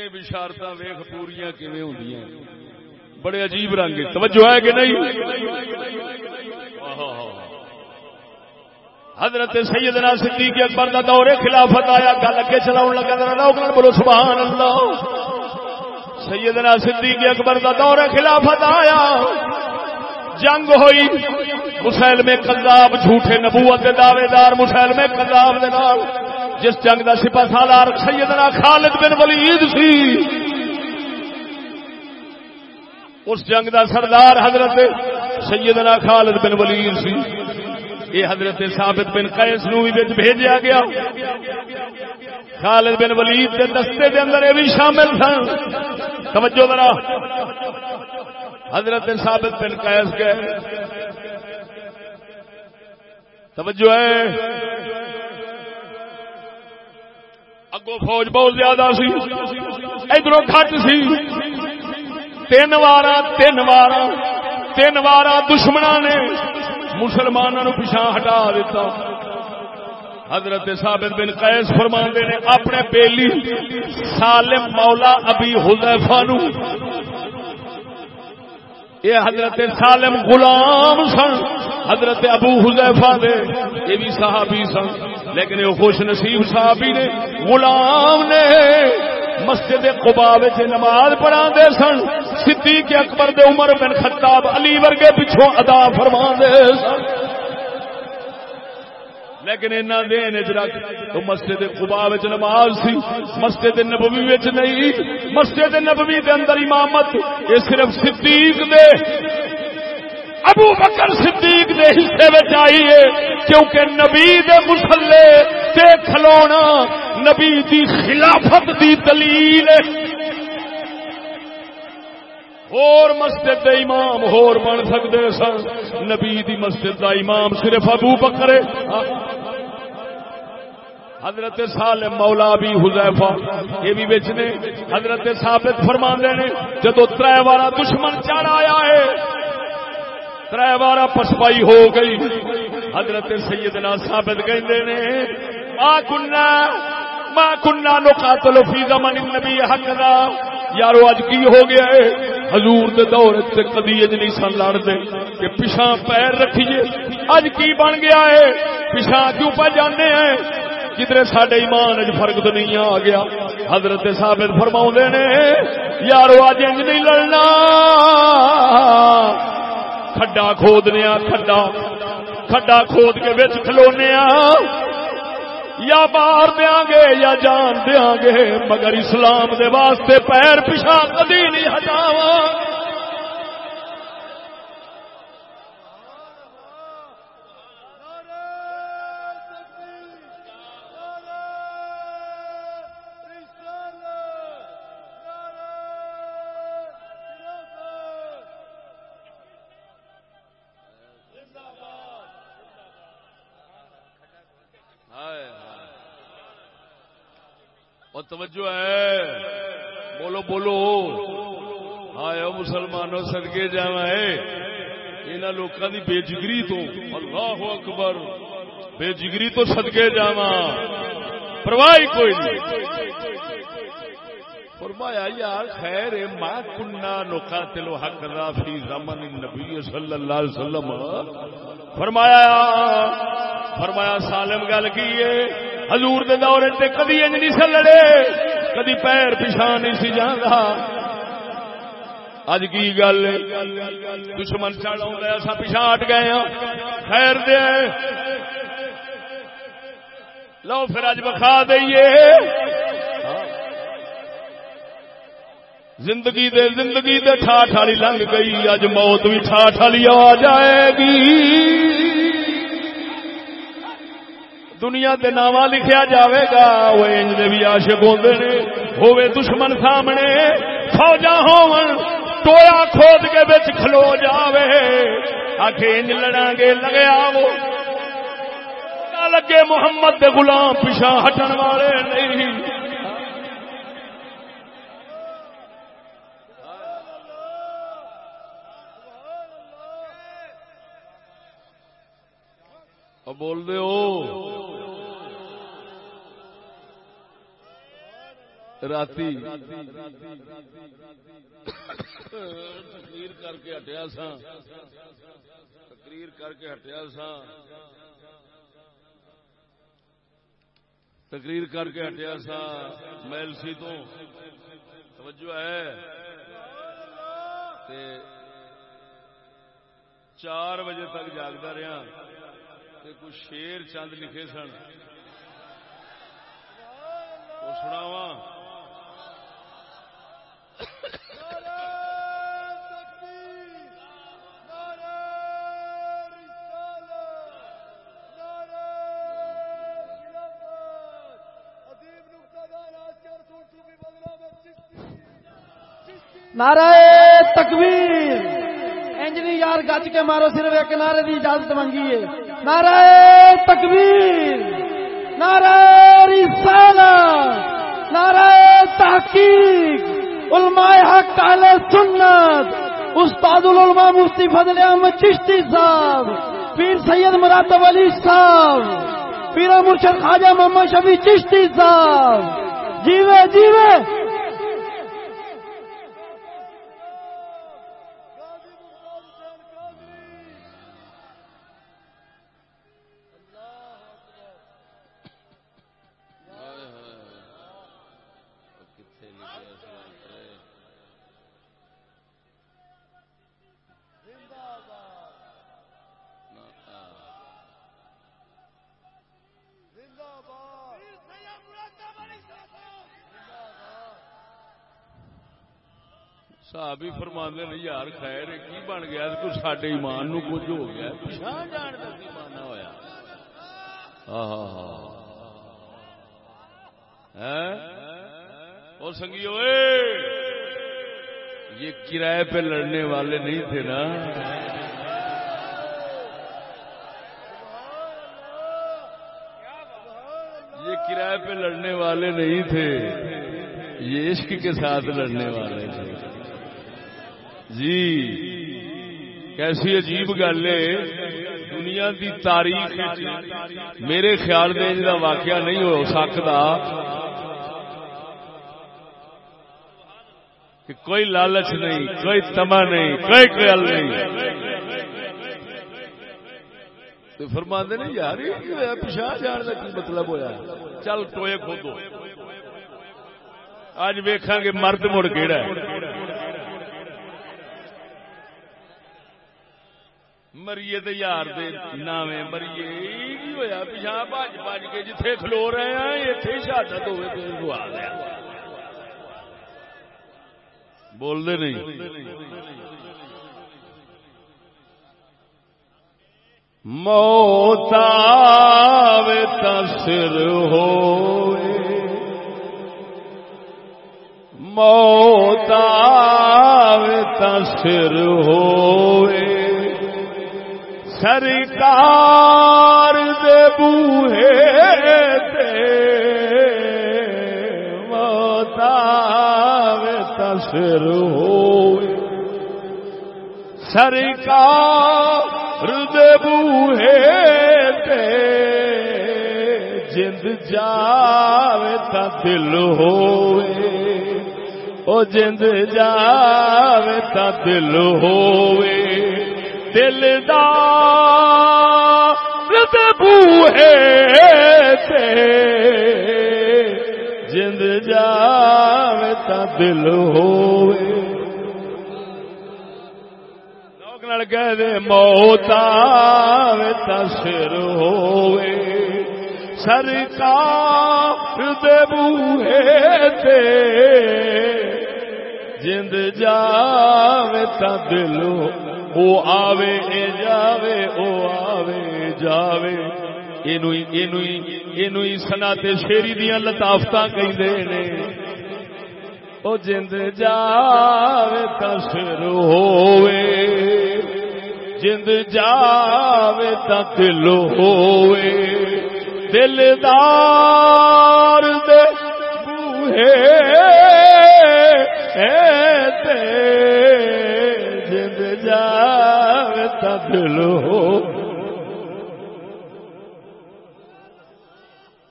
تین بشارت ویخ پوریا ہوں بڑے عجیب رنگ توجہ ہے کہ نہیں؟ حضرت سیدنا صدیق اکبر کا دور خلافت آیا، گل اگے چلاؤ لگا بولو سبحان اللہ سیدنا صدیق اکبر کا دور خلافت آیا۔ جنگ ہوئی مسائل میں کلاب جھوٹے نبوت دعوے دار مسائل میں کلاب جس جنگ کا سپا سالار سیدنا خالد بن ولید سی، اس جنگ دا سردار حضرت سیدنا خالد بن ولید سی۔ یہ حضرت ثابت بن قیس نو بھی بھیجا گیا۔ خالد بن ولید کے دستے دے اندر یہ بھی شامل سن۔ توجہ ذرا۔ حضرت ثابت بن قیس گئے توجہ ہے۔ اگو فوج بہت زیادہ سی ادھر گھٹ سی۔ تین وار تین وار تین وار دشمنا نے مسلمانوں پچھا ہٹا دیتا حضرت ثابت بن قیس فرما نے اپنے بیلی سالم مولا ابھی حذیفہ نو یہ حضرت سالم غلام سن، حضرت ابو حذیفہ دے، یہ بھی صحابی سن۔ لیکن یہ خوش نصیب صحابی نے، غلام نے مسجد قبا نماز پڑھا دے سن۔ صدیق اکبر دے عمر بن خطاب علی ورگے پچھوں ادا فرما دے سن۔ لیکن اینا دین رکھ تو مسجد قبا نماز سی، مسجد نبوی وچ نہیں۔ مسجد نبوی دے اندر امامت، یہ صرف صدیق دے۔ ابو بکر صدیق دے حصے میں آئیے کیونکہ نبی دے مسلے تے کھلونا نبی دی خلافت دی دلیل اور مسجد دے امام ہور بن سکتے سن۔ نبی دی مسجد دا امام صرف ابو بکر حضرت سال مولا بھی حذیفہ، یہ بھی بچنے حضرت ثابت فرما نے، جدو تر بارہ دشمن چڑھ آیا ہے تر بار پسپائی ہو گئی۔ حضرت سیدنا ثابت کہتے نے ماں کنہ ماں کنہ نو فی زمن نبی حق دا یارو اج کی ہو گیا ہے؟ حضور دے دور تے کدی اج نہیں سن لڑ دے کہ پیچھے پیر رکھیے۔ اج کی بن گیا ہے؟ پیچھے کیوں پہ جانے ہیں؟ کدھر سڈے ایمان اج فرق تو نہیں آ گیا۔ حضرت ثابت فرما نے، یارو اج انج نہیں لڑنا۔ کھڈا کھودنے کھڈا کھڈا کھود کے بچ کھلونے یا باہر دیا گے یا جان دیا گے، مگر اسلام دے واسطے پیر پچھا کدی نہیں ہٹاوا توجہ ہے۔ بولو بولو۔ ہائے مسلمانوں سڑکے جانا ہے۔ ان لوگوں کی بے جگری تو۔ اللہ اکبر۔ بے جگری تو سدکے جا پرواہ کوئی نہیں۔ فرمایا، یار خیر ما کنا نقاتل حق را فی زمن النبی صلی اللہ علیہ وسلم۔ فرمایا فرمایا، سالم گل کی ہے۔ حضور دے دور تے کبھی انج نہیں سلڑے کدی پیر پیچھا نہیں سی جاندا۔ اج کی گل دشمن چڑھ آ اصا پیچھا ہٹ گئے ہاں۔ خیر دے۔ لو پھر اج بخا دئیے۔ زندگی دے زندگی دے ٹھاٹ والی لنگ گئی اج موت بھی ٹھاٹ والی آ جائے گی۔ دنیا دے ناواں لکھیا جاوے گا وہ انج بھی عاشق ہوندے نے ہوے دشمن سامنے فوجا ہون ٹویا کھود کے بچ کھلو جاوے آخ لڑا گے لگیا وہ لگے محمد دے غلام پیچھا ہٹن والے نہیں۔ بول دے ہو۔ رات تقریر کر کے ہٹیا سا تقریر کر کے ہٹیا سا تقریر کر کے ہٹیا سا میل سی تو۔ توجہ ہے۔ تے چار بجے تک جاگتا رہا کچھ شیر چند لکھے سن۔ وہ سناواں۔ نعرہ تکبیر۔ انجلی یار گج کے مارو، صرف ایک نعرے کی اجازت منگی ہے۔ نعرہ تکبیر، نعرہ رسالت نعرہ تحقیق، علماء حق، اہل سنت، استاد العلماء مفتی فضل احمد چشتی صاحب، پیر سید مراتب علی صاحب، پیر مرشد خواجہ محمد شفیع چشتی صاحب۔ جیوے جیوے۔ صحابی فرماندے نے، یار خیر کی بن گیا کچھ سڈے ایمان نو کچھ ہو گیا پچھا جان کا کی مانا ہوا اور سنگی ہوئے یہ کرائے پہ لڑنے والے نہیں تھے نا؟ یہ کرائے پہ لڑنے والے نہیں تھے، یہ عشق کے ساتھ لڑنے والے جی کیسی عجیب گل ہے۔ دنیا دی تاریخ میرے خیال میں جا واقعہ نہیں ہو سکتا کہ کوئی لالچ نہیں، کوئی تما نہیں، کوئی گل نہیں۔ تو فرما دے نہیں یار پچھا جان کا کی مطلب ہوا چل ٹوئے کھودو۔ اج ویکھاں گے مرد مڑ کہڑا ہے۔ مریے تو یار دے نامے مریے ہوا پچھا بج بج کے جتھے کھلو رہے ہیں اتنے شہادت ہوئے، تو دعا لیا بول دے نہیں۔ موتا تسر ہو موتا تسر ہوئے۔ سرکار دے بوہے موتا تسر ہو سرکار دے بوہے تے جند جاوے تا دل ہوئے۔ او جند جاوے تا دل ہوئے۔ دل دے بوہے تے۔ جند جاوے تا دل ہوئے۔ لوگ نال کہہ دے موت آوے تا سر ہوئے۔ سرکار دے بوہے تے۔ جند جاوے تا دل او آوے، اے جاوے، او آوے، جاوے۔ اینوئی اینوئی اینوئی سنات شیری دیاں لطافتاں کہندے نے۔ او جند جاوے تا سر ہووے جند جاوے تا دل ہووے دلدار دے بوہے۔ تے جاوے تا دل ہو۔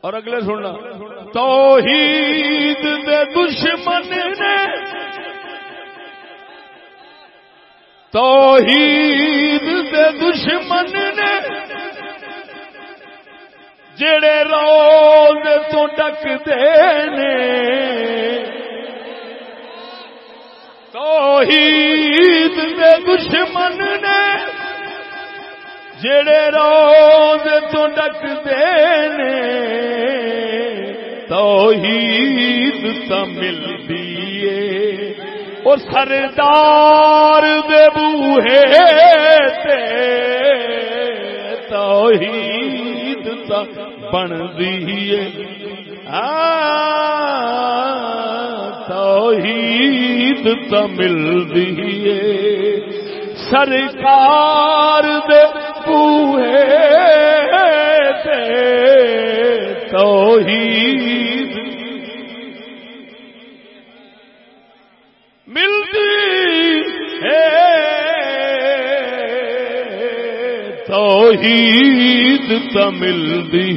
اور اگلے سننا۔ توحید دے دشمن نے توحید دے دشمن نے جڑے روز تو ڈکتے نے۔ توحید دے دشمن نے جڑے روز تو ڈکتے نے، توحید تو ملتی ہے وہ سردار دے بوہے تے توحید تا بن دیئے۔ توحید تا مل دیئے۔ سرکار دے بوہے تے توحید۔ ملتی ہے توحید تا ملتی۔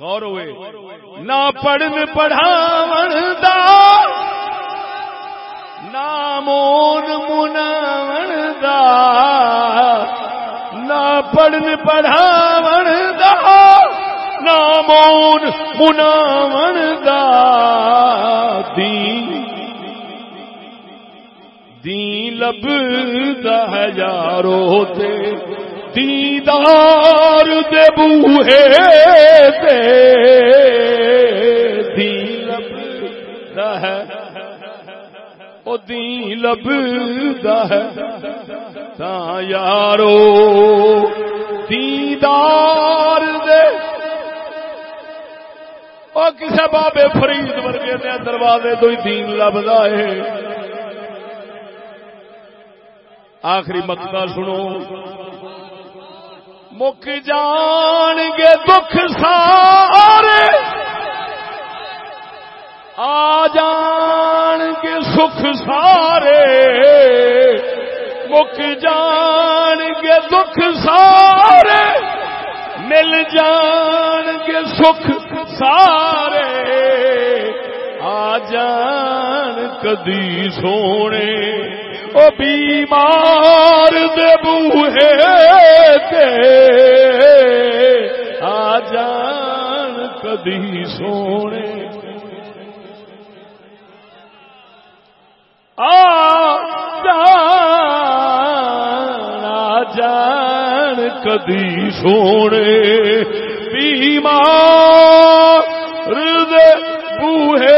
غور ہوئے نہ پڑھن پڑھاون دا نہ مون مناون دا نہ پڑھن پڑھاون دا نہ مناون دا۔ دین دین لب دا ہے یارو تے، دیدار دے بوہے تے۔ دین لب دا ہے او دین لب ہے۔ تا یارو دیدار دے۔ او کسے بابے فرید ورگے نے دروازے تو ہی دین لبدا ہے۔ آخری مقطع سنو۔ مک جان گے دکھ سارے۔ آ جان سکھ سارے مک جان گے دکھ سارے، مل جان گے سکھ سارے۔ آ جان کدی سونے، او بیمار دے بوہے تے۔ آ جان کدی سونے۔ آ جان جان کدی سونے بیمار دے بوہے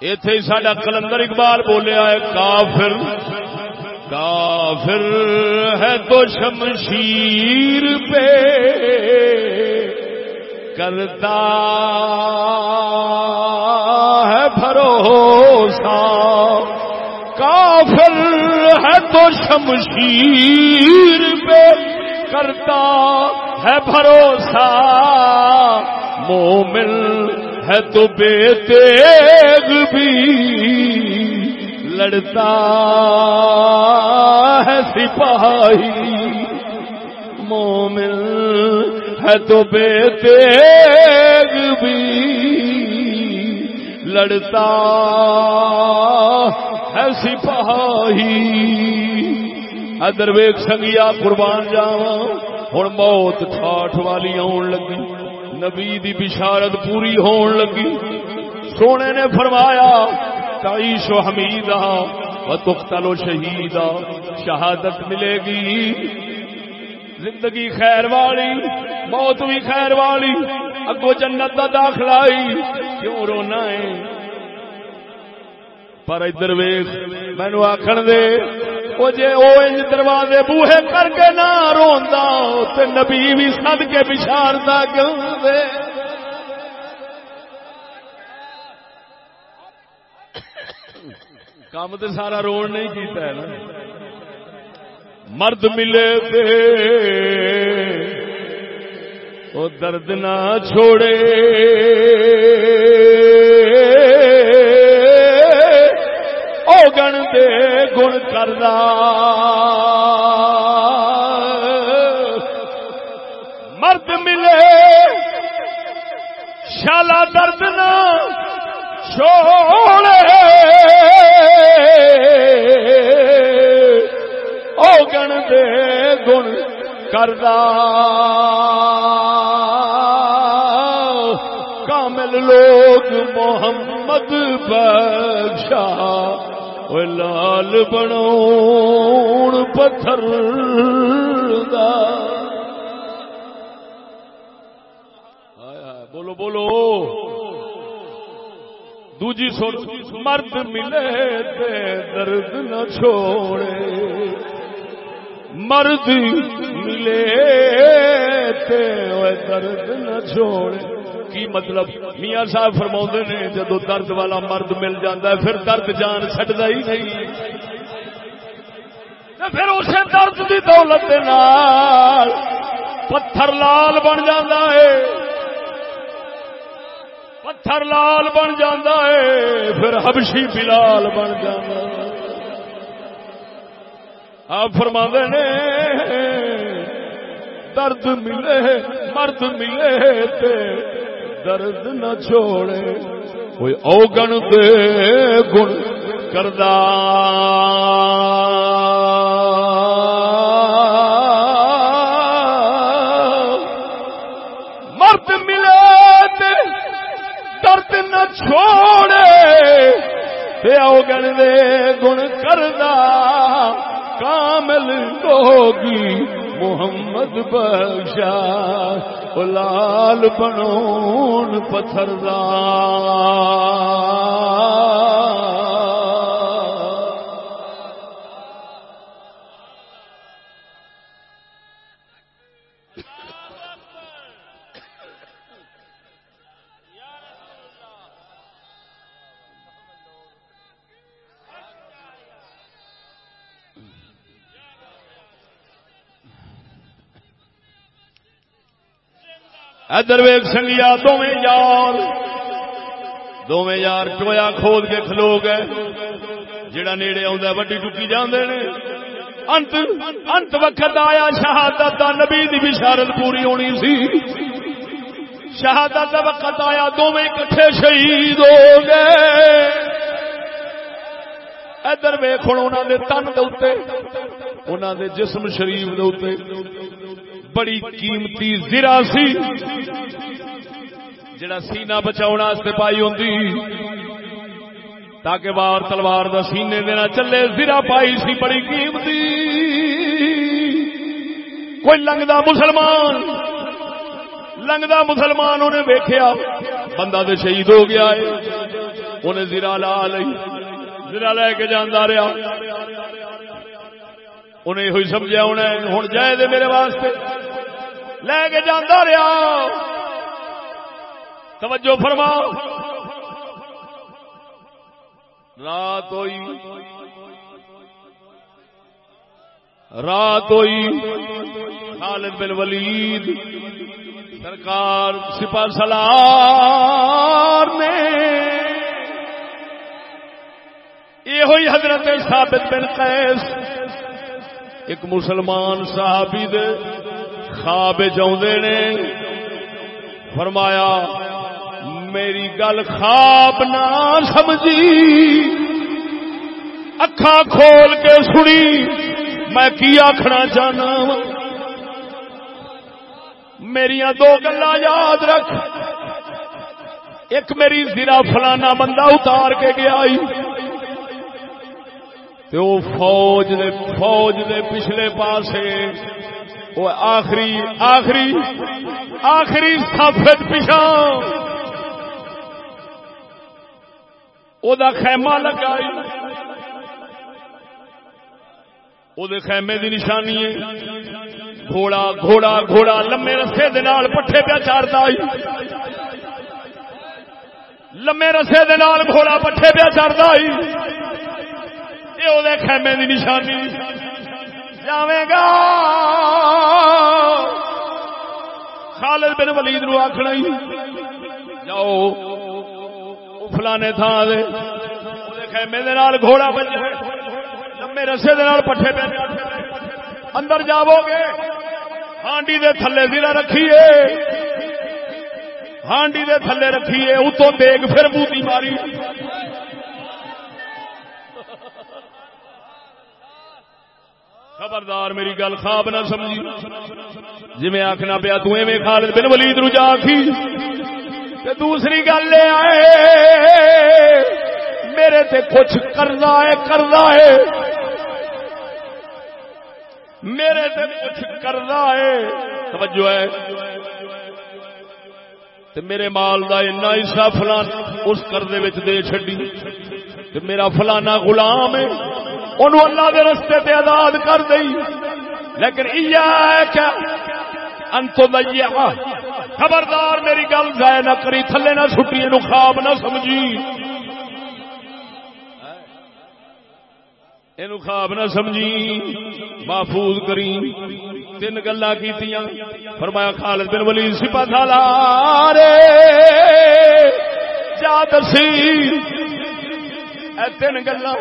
اتے سڈا کلندر اقبال بولیا ہے، کافر کافر ہے تو شمشیر پہ کرتا ہے بھروسہ۔ کافر ہے تو شمشیر پہ کرتا ہے بھروسہ۔ مومن ہے تو بے تیگ بھی لڑتا ہے سپاہی۔ مومن ہے تو بے تیگ بھی لڑتا ہے سپاہی۔ ادر ویک سنگیا قربان جاوا ہوں موت ٹھاٹ والی آن لگی۔ نبی دی بشارت پوری ہون لگی۔ سونے نے فرمایا، تعیش و حمیدہ و تختل و شہیدہ، شہادت ملے گی۔ زندگی خیر والی، موت بھی خیر والی، اگو جنت کا داخلہ کیوں رونا ہے؟ پر ادھر ویخ مینو آخر دے وہ جے او انج دروازے بوہے کر کے نہ روندا، تے نبی بھی سد کے بشارتا کیوں دے۔ کام تو سارا رون نہیں کیتا ہے نا۔ مرد ملے تے وہ درد نہ چھوڑے۔ گن کردا مرد ملے، شالا درد نہ چھوڑے۔ او گن دے گن کردا کامل لوگ محمد بخشا لال بنو پتھر بولو بولو دوجی سو مرد ملے تے درد نہ چھوڑے مرد ملے تے درد نہ چھوڑے کی مطلب میاں صاحب فرما نے، جدو درد والا مرد مل جاتا ہے، پھر درد جان چڈتا ہی نہیں۔ پھر اسے درد کی دولت پتھر لال بن جاتا ہے۔ پتھر لال بن جاتا ہے، پھر حبشی بلال بن جاتا آپ فرما نے، درد ملے، مرد ملے تے درد نہ چھوڑے، کوئی اوگن دے گن کردا مرد ملے درد نہ چھوڑے اوگن دے گن کردا کامل ہوگی محمد بخشا لال بنون پتھر ادر ویگ سنگیا دونوں یار دونوں یار ٹویا کھول کے کھلو گئے۔ جڑا نیڑے آ وڈی ٹکی جانے نے۔ انت انت وقت آیا، شہادت نبی دی بشارت پوری ہونی سی۔ شہادت کا وقت آیا دونوں کٹھے شہید ہو گئے۔ ادھر ویخ ہوں انہوں نے تن دے انہوں دے جسم شریف دے بڑی قیمتی زرا سی جڑا سینا بچاؤ پائی ہوں تاکہ بار تلوار دا سینے دینا چلے زرا پائی سی بڑی قیمتی۔ کوئی لنگدا مسلمان لنگدا مسلمان انہیں ویکھیا، بندہ تے شہید ہو گیا ہے، انہیں زرا لا لئی زرا لے کے جانا رہا انہیں ہوئی سمجھا انہیں ہوں جائے دے میرے واسطے۔ لے کے جانا رہا۔ توجہ فرماؤ رات ہوئی۔ رات ہوئی۔ خالد بن ولید سرکار سپا سلار نے یہ ہوئی حضرت ثابت بن قیس۔ ایک مسلمان صحابی دے خواب چاہتے نے فرمایا، میری گل خواب نہ سمجھی۔ اکھا کھول کے سنی۔ میں کی آخنا چاہنا میری دو گلا یاد رکھ۔ ایک میری زرا فلانا بندہ اتار کے گیا تو فوج دے فوج دے پچھلے پاسے وہ آخری آخری آخری سافت پچھا وہ خیمہ لگائی وہ خیمے دی نشانی ہے۔ گھوڑا گھوڑا گھوڑا لمے رسے دال پٹھے پیا چارتا لمے رسے دال گھوڑا پٹھے پیا چارتا یہ خیمے دی نشانی۔ جاوے گا۔ خالد بن ولید نو آخنا جاؤ۔ فلانے تھان خیمے گھوڑا بجے لمے رسے پٹھے پہ۔ اندر جاو گے ہانڈی دے تھلے دلا رکھیے۔ ہانڈی دے تھلے رکھیے۔ اتوں دیگ پھر بوتی ماری۔ خبردار میری گل خواب نہ سمجھی۔ جی میں آخنا پیا، تو میں خالد بن ولید نو جا کی دوسری گل لے آئے میرے تے کچھ کرنا ہے کرنا ہے۔ میرے تے کچھ کرنا ہے۔ توجہ ہے۔ تے میرے مال دا اتنا حصہ فلان اس کردے دے چھڈی۔ تے میرا فلانا غلام ہے۔ انہوں اللہ دے رستے تے آزاد کر دئی۔ لیکن ایاک انتو ضیعہ خبردار میری گل ضائع نہ کری، تھلے نہ چھٹی نو خواب نہ سمجھی۔ یہ خواب نہ سمجھی۔ محفوظ کری۔ تین گلا کی فرمایا، خالد بن ولی سپا تھالا رے جا دسی تین گلا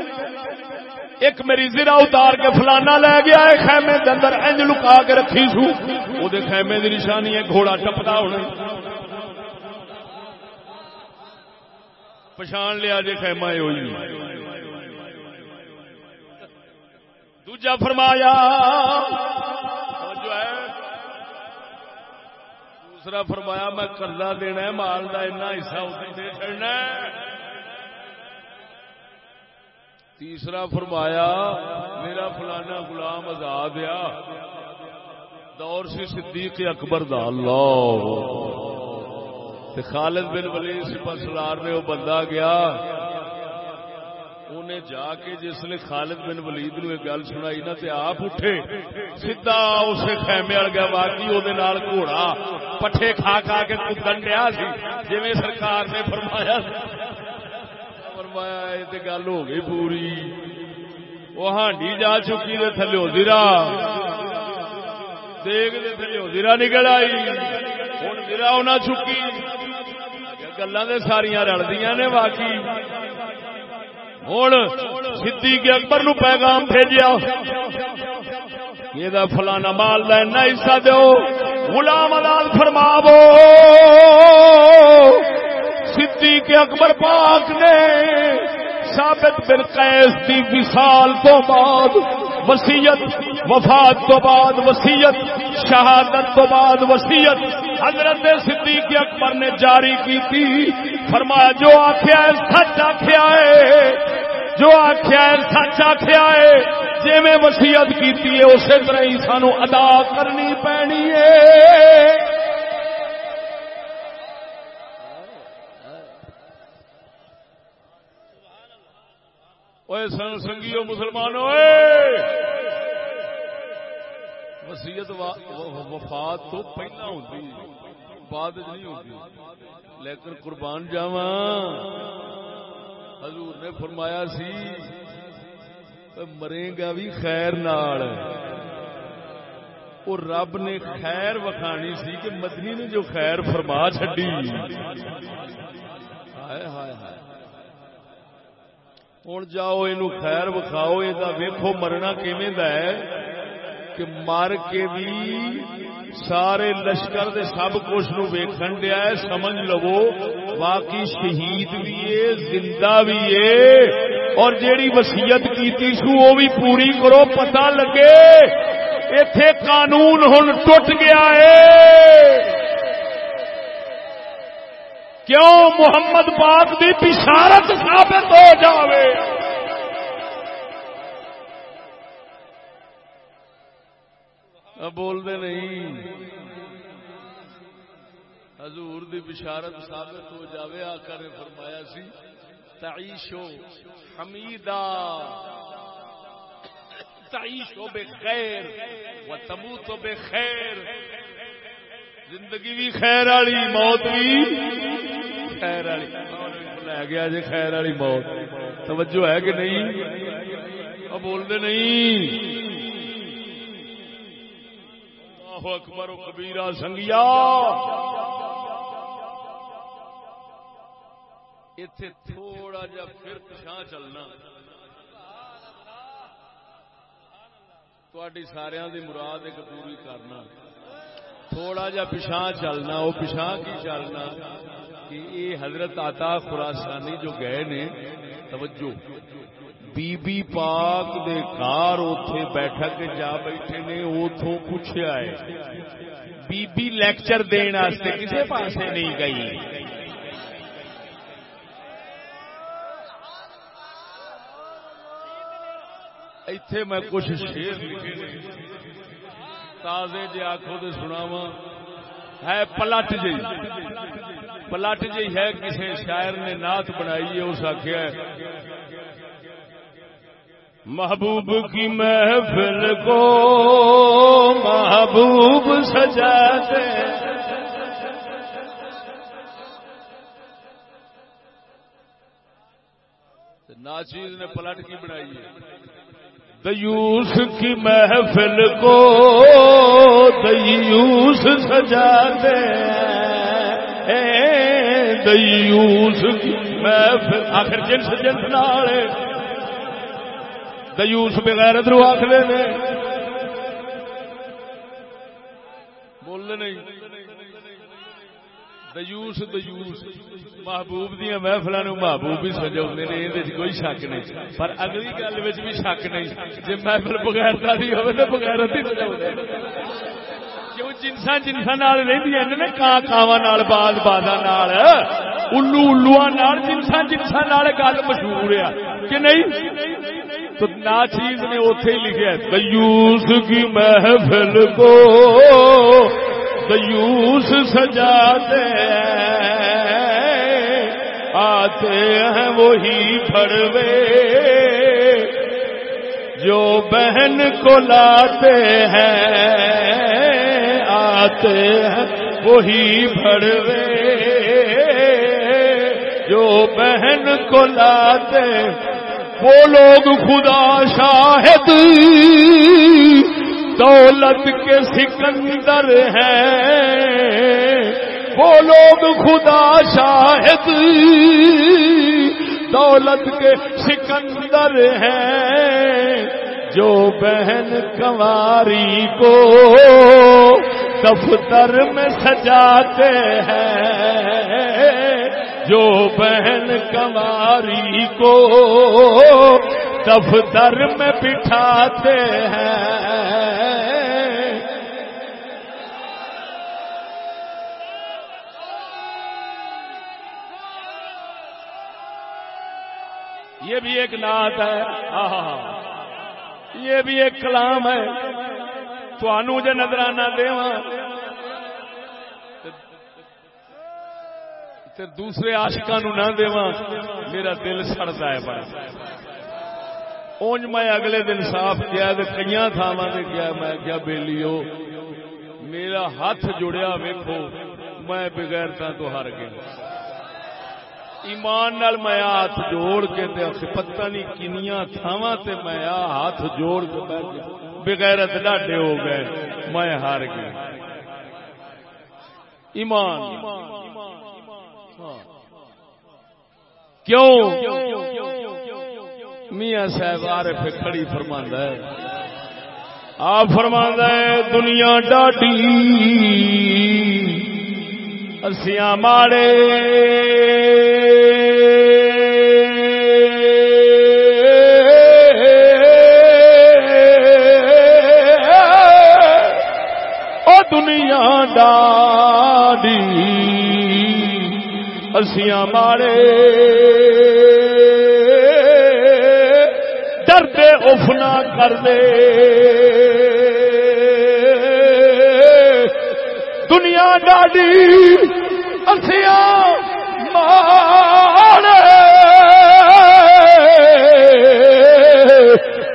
ایک میری زرا اتار کے فلانا لے گیا ہے خیمے کے اندر انج لکا کے رکھی سو۔ وہ خیمے کی نشانی ہے، گھوڑا ٹپتا ہونا۔ پچھان لیا جی خیمہ ہوئی دوجا فرمایا جو ہے۔ دوسرا فرمایا، میں کرزہ دینا ہے، مال کا اتنا حصہ دے چڑنا تیسرا فرمایا، میرا فلانا غلام آزاد آ دور سی صدیق اکبر دا اللہ۔ خالد بن ولی سپا نے وہ بندہ گیا۔ انہیں جا کے جس نے خالد بن ولید نو گل سنائی نا، تے آپ اٹھے۔ سیدا اسے خیمے وال گیا باقی وہ گھوڑا، پٹھے کھا کھا کے کدن ڈیا سی جی سرکار نے فرمایا۔ فرمایا یہ گل ہو گئی پوری۔ وہ ہانڈی جا چکی دے تھلے زرا دیگ دے تھلے زرا نکل آئی۔ ہوں زرا ہونا چکی۔ گلا ساریا رلدیاں نے باقی ہوں سی کے اکبر نو پیغام بھیجیا۔ یہ فلانا مال لینا حصہ دو غلام لال فرماو۔ سی کے اکبر پاک نے ثابت بن قیس دی وصال تو بعد وسیعت وفات تو بعد وسیعت شہادت تو بعد وسیعت حضرت صدیق اکبر نے جاری کی تھی۔ فرمایا، جو آخیا ہے سچ آخیا ہے جو آخیا سچ آخیا ہے جی میں وسیعت کی اسی طرح ہی سانو ادا کرنی پینی ہے۔ سن سنگیو مسلمان وسیعت وفات تو پہلا ہوتی بعد نہیں ہوتی لیکن قربان جاوا حضور نے فرمایا سی مرے گا بھی خیر نال وہ رب نے خیر وکھانی سی کہ مدنی نے جو خیر فرما چڈی ہائے ہائے ہائے ہوں جاؤ یہ خیر وکھاؤ یہ ویکو مرنا کیویں کہ مر کے بھی سارے لشکر دے سب کچھ نو ویکھن دیا ہے سمجھ لو باقی شہید بھی ہے زندہ بھی ہے اور جیڑی وسیعت کی سو وہ بھی پوری کرو پتہ لگے اتے قانون ہن ٹوٹ گیا ہے کیوں محمد پاک دی بشارت ثابت ہو جاوے؟ بول دے نہیں۔ حضور دی بشارت ثابت ہو جاوے، آقا نے فرمایا سی تعیشو حمیدہ۔ تعیشو بے خیر و تموتو بے خیر زندگی بھی خیر والی موت بھی خیر والی. لے گیا جی خیر والی موت. توجہ ہے کہ نہیں؟ بولتے نہیں. اکبر و کبیرا سنگیا. اتے تھوڑا جا پھر پچھا چلنا. تھی سارا دی مراد ایک پوری کرنا. تھوڑا جا پچھا چلنا، وہ پچھا کی چلنا؟ کہ یہ حضرت آتا خراسانی جو گئے نے، توجہ، بی بی پاک دے کار اوتھے بیٹھا کے جا بیٹھے نے، اوتھوں پوچھا ہے، بی بی لیکچر دین واسطے کسے پاسے نہیں گئی؟ ایتھے میں کچھ شیر لکھے تازے جی آخو تو سناوا ہے پلٹ جی پلٹ جی ہے کسی شاعر نے نعت بنائی ہے، اس آخیا محبوب کی محفل کو محبوب سجاتے ناچیز نے پلٹ کی بنائی ہے۔ دیوس کی محفل کو دیوس سجا دے دیوس کی محفل، آخر جنس جنس نال دیوس بغیر درو آخر نے۔ بولنے نہیں۔ دیوس دیوس محبوب دیا محفل محبوب بھی سجا نے یہ کوئی شک نہیں۔ پر اگلی گل بھی شک نہیں۔ جی محفل بغیر ہو بغیر کیوں جنسا جنسا رہی کان کاوا باز بازا الو الو جنسا جنسا گل مشہور ہے۔ کہ نہیں؟ تو نا چیز نے اتے لکھا دیوس کی محفل کو دیوس سجاتے آتے ہیں وہی پڑوے جو بہن کو لاتے ہیں، آتے ہیں وہی پڑوے جو بہن کو لاتے وہ لوگ خدا شاہد۔ دولت کے سکندر ہیں وہ لوگ خدا شاہد دولت کے سکندر ہیں۔ جو بہن کنواری کو دفتر میں سجاتے ہیں۔ جو بہن کماری کو دفتر میں بٹھاتے ہیں۔ یہ بھی ایک نعت ہے۔ یہ بھی ایک کلام ہے۔ تو جو نظرانہ دے دوسرے آشکا نو نہ دے میرا دل سڑتا ہے بڑا اونج میں اگلے دن صاف کیا کئی تھاواں سے کیا میں کیا بیلیو۔ میرا ہاتھ جڑیا ویکو میں بغیرتا تو ہر گیا۔ ایمان نال میں ہاتھ جوڑ کے پتہ نہیں کنیا تھاواں تے میں ہاتھ جوڑ کے بیٹھ بغیرت ڈاڈے ہو گئے، میں ہار گیا۔ ایمان۔ کیوں؟ میاں صاحب آ رہے کھڑی فرما ہے۔ آپ فرما ہے، دنیا ڈاڈی۔ اسیاں ماڑے دنیا ڈاڈی اسیاں ماڑے ڈرتے افنا کر دے دنیا ڈاڈی اسیاں ماڑے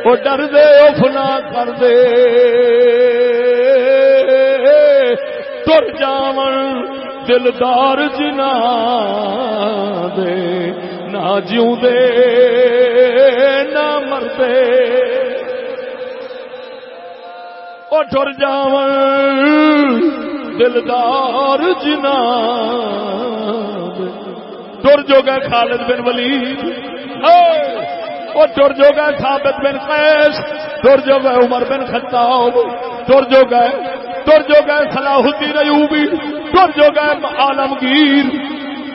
وہ ڈر دے افنا کر دے تر جاون دلدار جنا دے نہ جیوں دے نہ مردے او ٹر جاون دلدار جنا ٹر جو گئے خالد بن ولید۔ وہ ٹر جو گئے ثابت بن قیس۔ ٹر جو گئے عمر بن خطاب۔ ٹر جو گئے تر جو گئے صلاح الدین ایوبی۔ تر جو گئے عالمگیر۔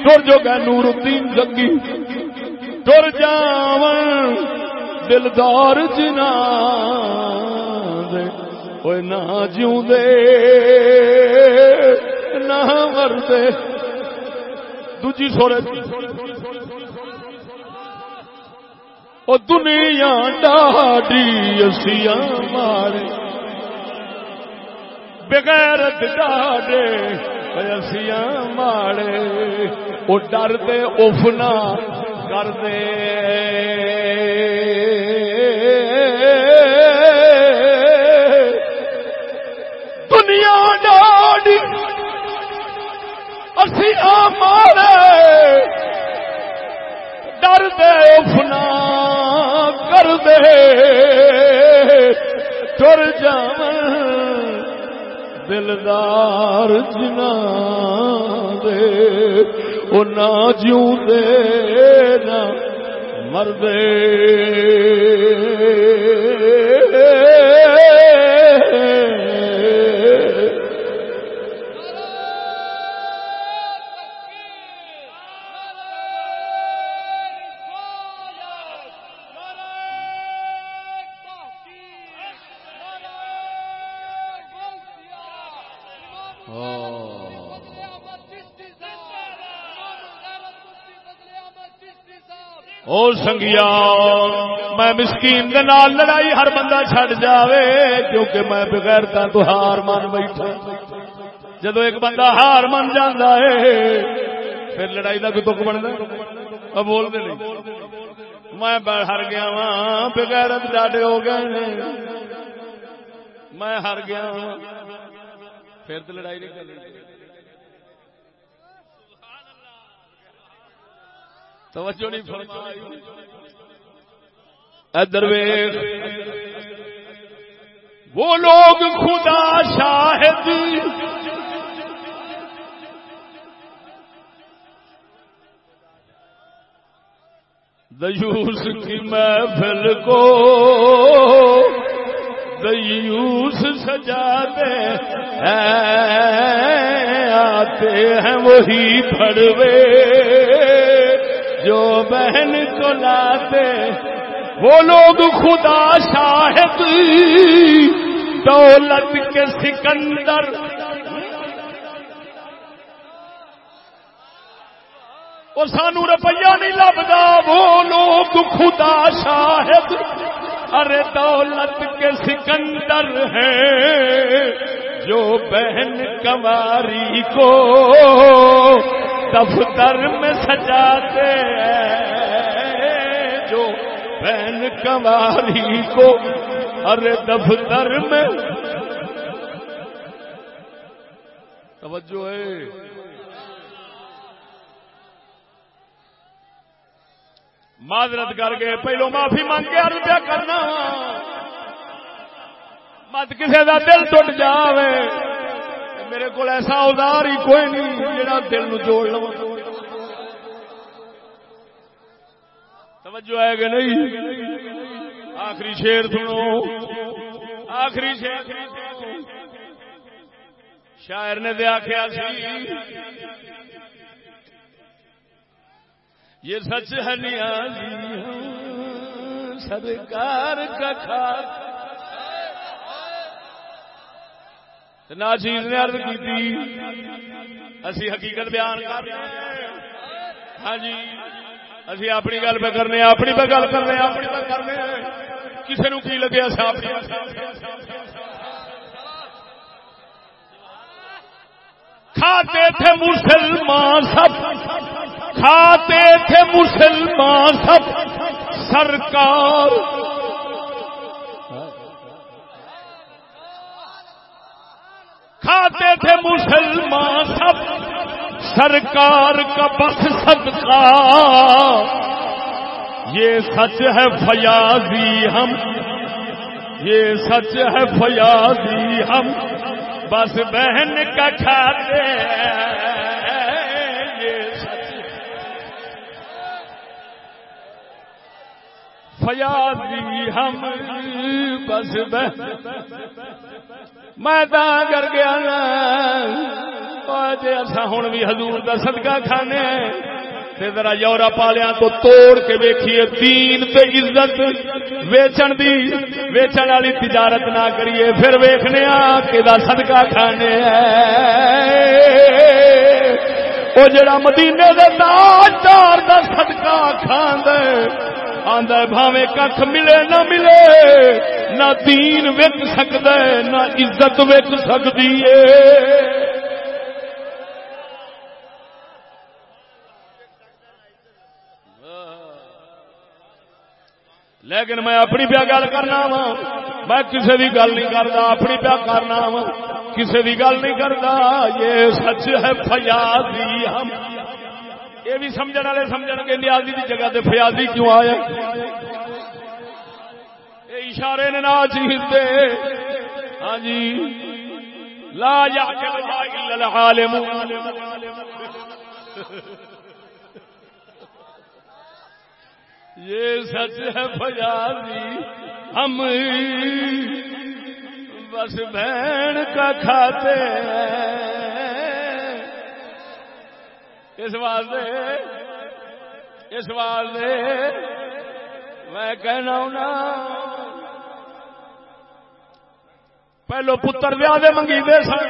تر جو گئے نور الدین جنگی تر جاون دلدار جنا دے نہ جیوں دے نہ مردے دوجی سورے او دنیا ڈاڈی اسیاں مارے بغیر ڈاڈے رسیاں ماڑے وہ ڈر دے افنا کر دے دنیا ڈاڈی اسیاں ماڑے ڈر دے افنا کر دے تر جان دلدار جنا دے وہ نہ جیوں دے نہ مردے سنگیا، میں مسکین دے نال لڑائی ہر بندہ چھڑ جاوے، کیونکہ میں بغیر تو ہار مان بیٹھا۔ جدو ایک بندہ ہار من جانا ہے، پھر لڑائی کا کوئی دکھ بنتا بول دے نہیں۔ میں ہر گیا وا بغیر ڈاڈے ہو گئے میں ہر گیا پھر تو لڑائی نہیں کرنی۔ توجہ نہیں فرمائی۔ ادر وہ لوگ خدا شاہد۔ دیوس کی محفل کو دیوس سجا دے۔ آتے ہیں وہی پڑوے جو بہن کو لاتے وہ لوگ خدا شاہد، دولت کے سکندر۔ وہ سانو روپیہ نہیں لبدا وہ لوگ خدا شاہد۔ ارے دولت کے سکندر ہیں، جو بہن کماری کو دفتر میں سجاتے ہیں۔ جو بہن کماری کو ارے دفتر میں توجہ ہے۔ معذرت کر کے پہلو معافی مانگ کے روپیہ کرنا۔ مت کسی کا دل ٹوٹ جائے میرے کو ایسا ادار ہی کوئی نہیں جا دل نو جوڑ لو توجہ ہے کہ نہیں؟ آخری شیر سنو۔ آخری شیر۔ شاعر نے دیا کیا یہ سچ ہے نیازی جی، سرکار کا کھاتا کھا چیز نے ارد کی اسی حقیقت بیان کر ہاں جی۔ اسی اپنی گل پہ کرنے اپنی پہ گل کرنے اپنی پہ کرنے کسی نو کی لگے کھاتے تھے مسلمان سب، کھاتے تھے مسلمان سب۔ سرکار کھاتے تھے مسلمان سب، سرکار کا بخ صدقہ۔ یہ سچ ہے فیاضی ہم، یہ سچ ہے فیاضی ہم۔ بس بہن کا کھاتے ہیں۔ فیاضی ہم بس بہن میں کر گیا جی اصا ہوں بھی حضور کا صدقہ کھانے ذرا یورپ والوں تو توڑ کے ویکھیے، دین تے عزت۔ ویچن دی ویچن والی تجارت نہ کریے، پھر ویخنے کہ صدقہ کھانے وہ جڑا مدینے دے تاجدار دا صدقہ کھان دے بھاوے کھ ملے نہ ملے، نہ دین وک سکتا ہے، نہ عزت وک سکتی ہے۔ لیکن میں اپنی پیا گل کرنا وا، میں کسی بھی گل نہیں کرتا اپنی پیا کرنا وا کسی بھی گل نہیں کرتا یہ سچ ہے فیاضی ہم۔ یہ بھی سمجھ والے سمجھ گے نیازی کی جگہ سے فیاضی کیوں آیا اشارے نے نا چیز دے ہاں جی۔ لا یا العالم۔ یہ سچ ہے فجازی ہم بس بہن کا کھاتے ہیں۔ اس واسطے اس واسطے میں کہنا ہوں نا پہلو پتر ویادے منگی دے سن۔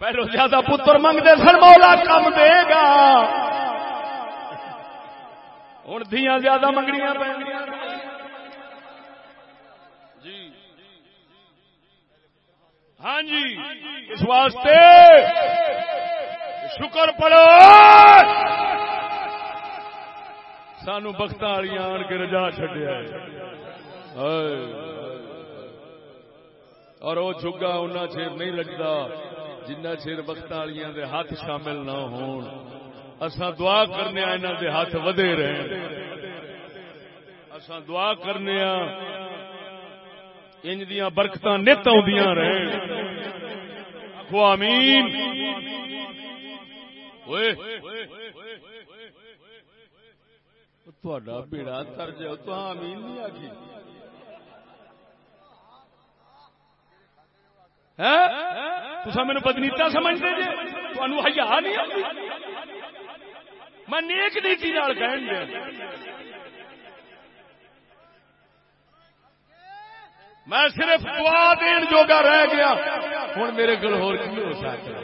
پہلو زیادہ پتر منگتے سن، مولا کم دے گا۔ ہوں دیا زیادہ منگنیا پہ جی ہاں جی اس واسطے شکر پڑو سانو بخت والی آن کے رجا چڈیا اور وہ جگا ان چیر نہیں لگتا جنہ چیر وقت والے ہاتھ شامل نہ ہون۔ اساں دعا کرنے انہاں دے ہاتھ ودے رہے اساں دعا کرنے انج دیاں برکتاں نت رہن۔ آخو آمین۔ بیڑا تر جاؤ تو آمین نہیں آکھی۔ میرے بدنیتا سمجھتے جی تمہیں نہیں میں نیک کہن دیا۔ میں صرف دعا دین جوگا رہ گیا۔ ہوں میرے کو ہو سکتا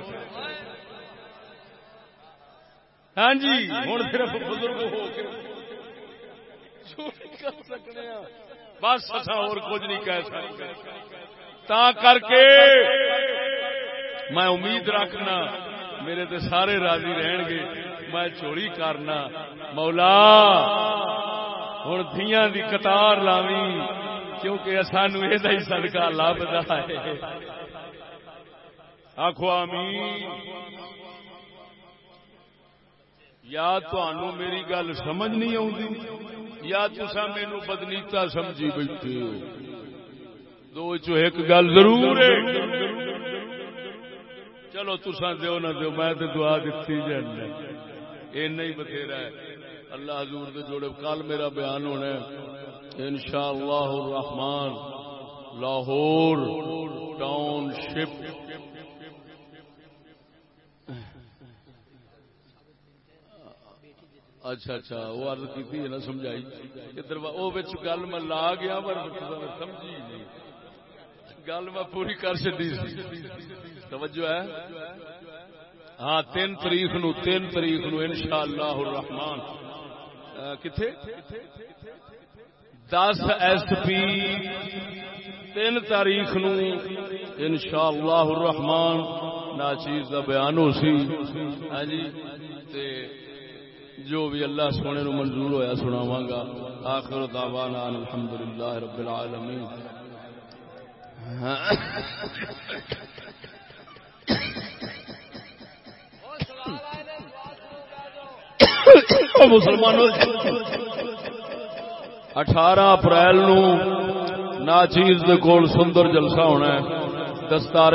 ہاں جی ہوں صرف بزرگ ہو کے۔ کر ہاں۔ بس اچھا اور کچھ نہیں کہہ سکتے۔ تا کر کے میں امید رکھنا، میرے تے سارے راضی رہن گے۔ میں چوری کرنا۔ مولا ہوں دیا دی قطار لاوی کیونکہ سانو یہ سدکا لبدا ہے۔ آخو آمین۔ یا تنوع میری گل سمجھ نہیں آتی یا تسا مینو بدنیتا سمجھی بیٹھے ہو۔ دو چو ایک گل ضرور ہے۔ چلو تسا دیو نہ دیو، میں دعا دیتی جانا۔ یہ نہیں بتھیرا ہے۔ اللہ حضور دے جوڑے، کل میرا بیان ہونا ہے۔ انشاءاللہ الرحمن، لاہور ٹاؤن شپ۔ اچھا اچھا وہ ارد کی نا، سمجھائی۔ ادھر وہ گل میں لا گیا، پر سمجھی نہیں۔ گل میں پوری کر چی توجہ ہے؟ ہاں تین تاریخ نو، تین تاریخ نو ان شاء اللہ کتنے دس ایس پی تین تاریخ نو ان شاء اللہ الرحمان ناچیز کا بیان ہو سی۔ ہاں جی جو بھی اللہ سونے نو منظور ہویا سناواں گا۔ آخر دعوانا الحمدللہ رب العالمین۔ ہاں۔ مسلمانوں اٹھارہ اپریل نو ناچیز دے کول سندر جلسہ ہونا ہے۔ دستار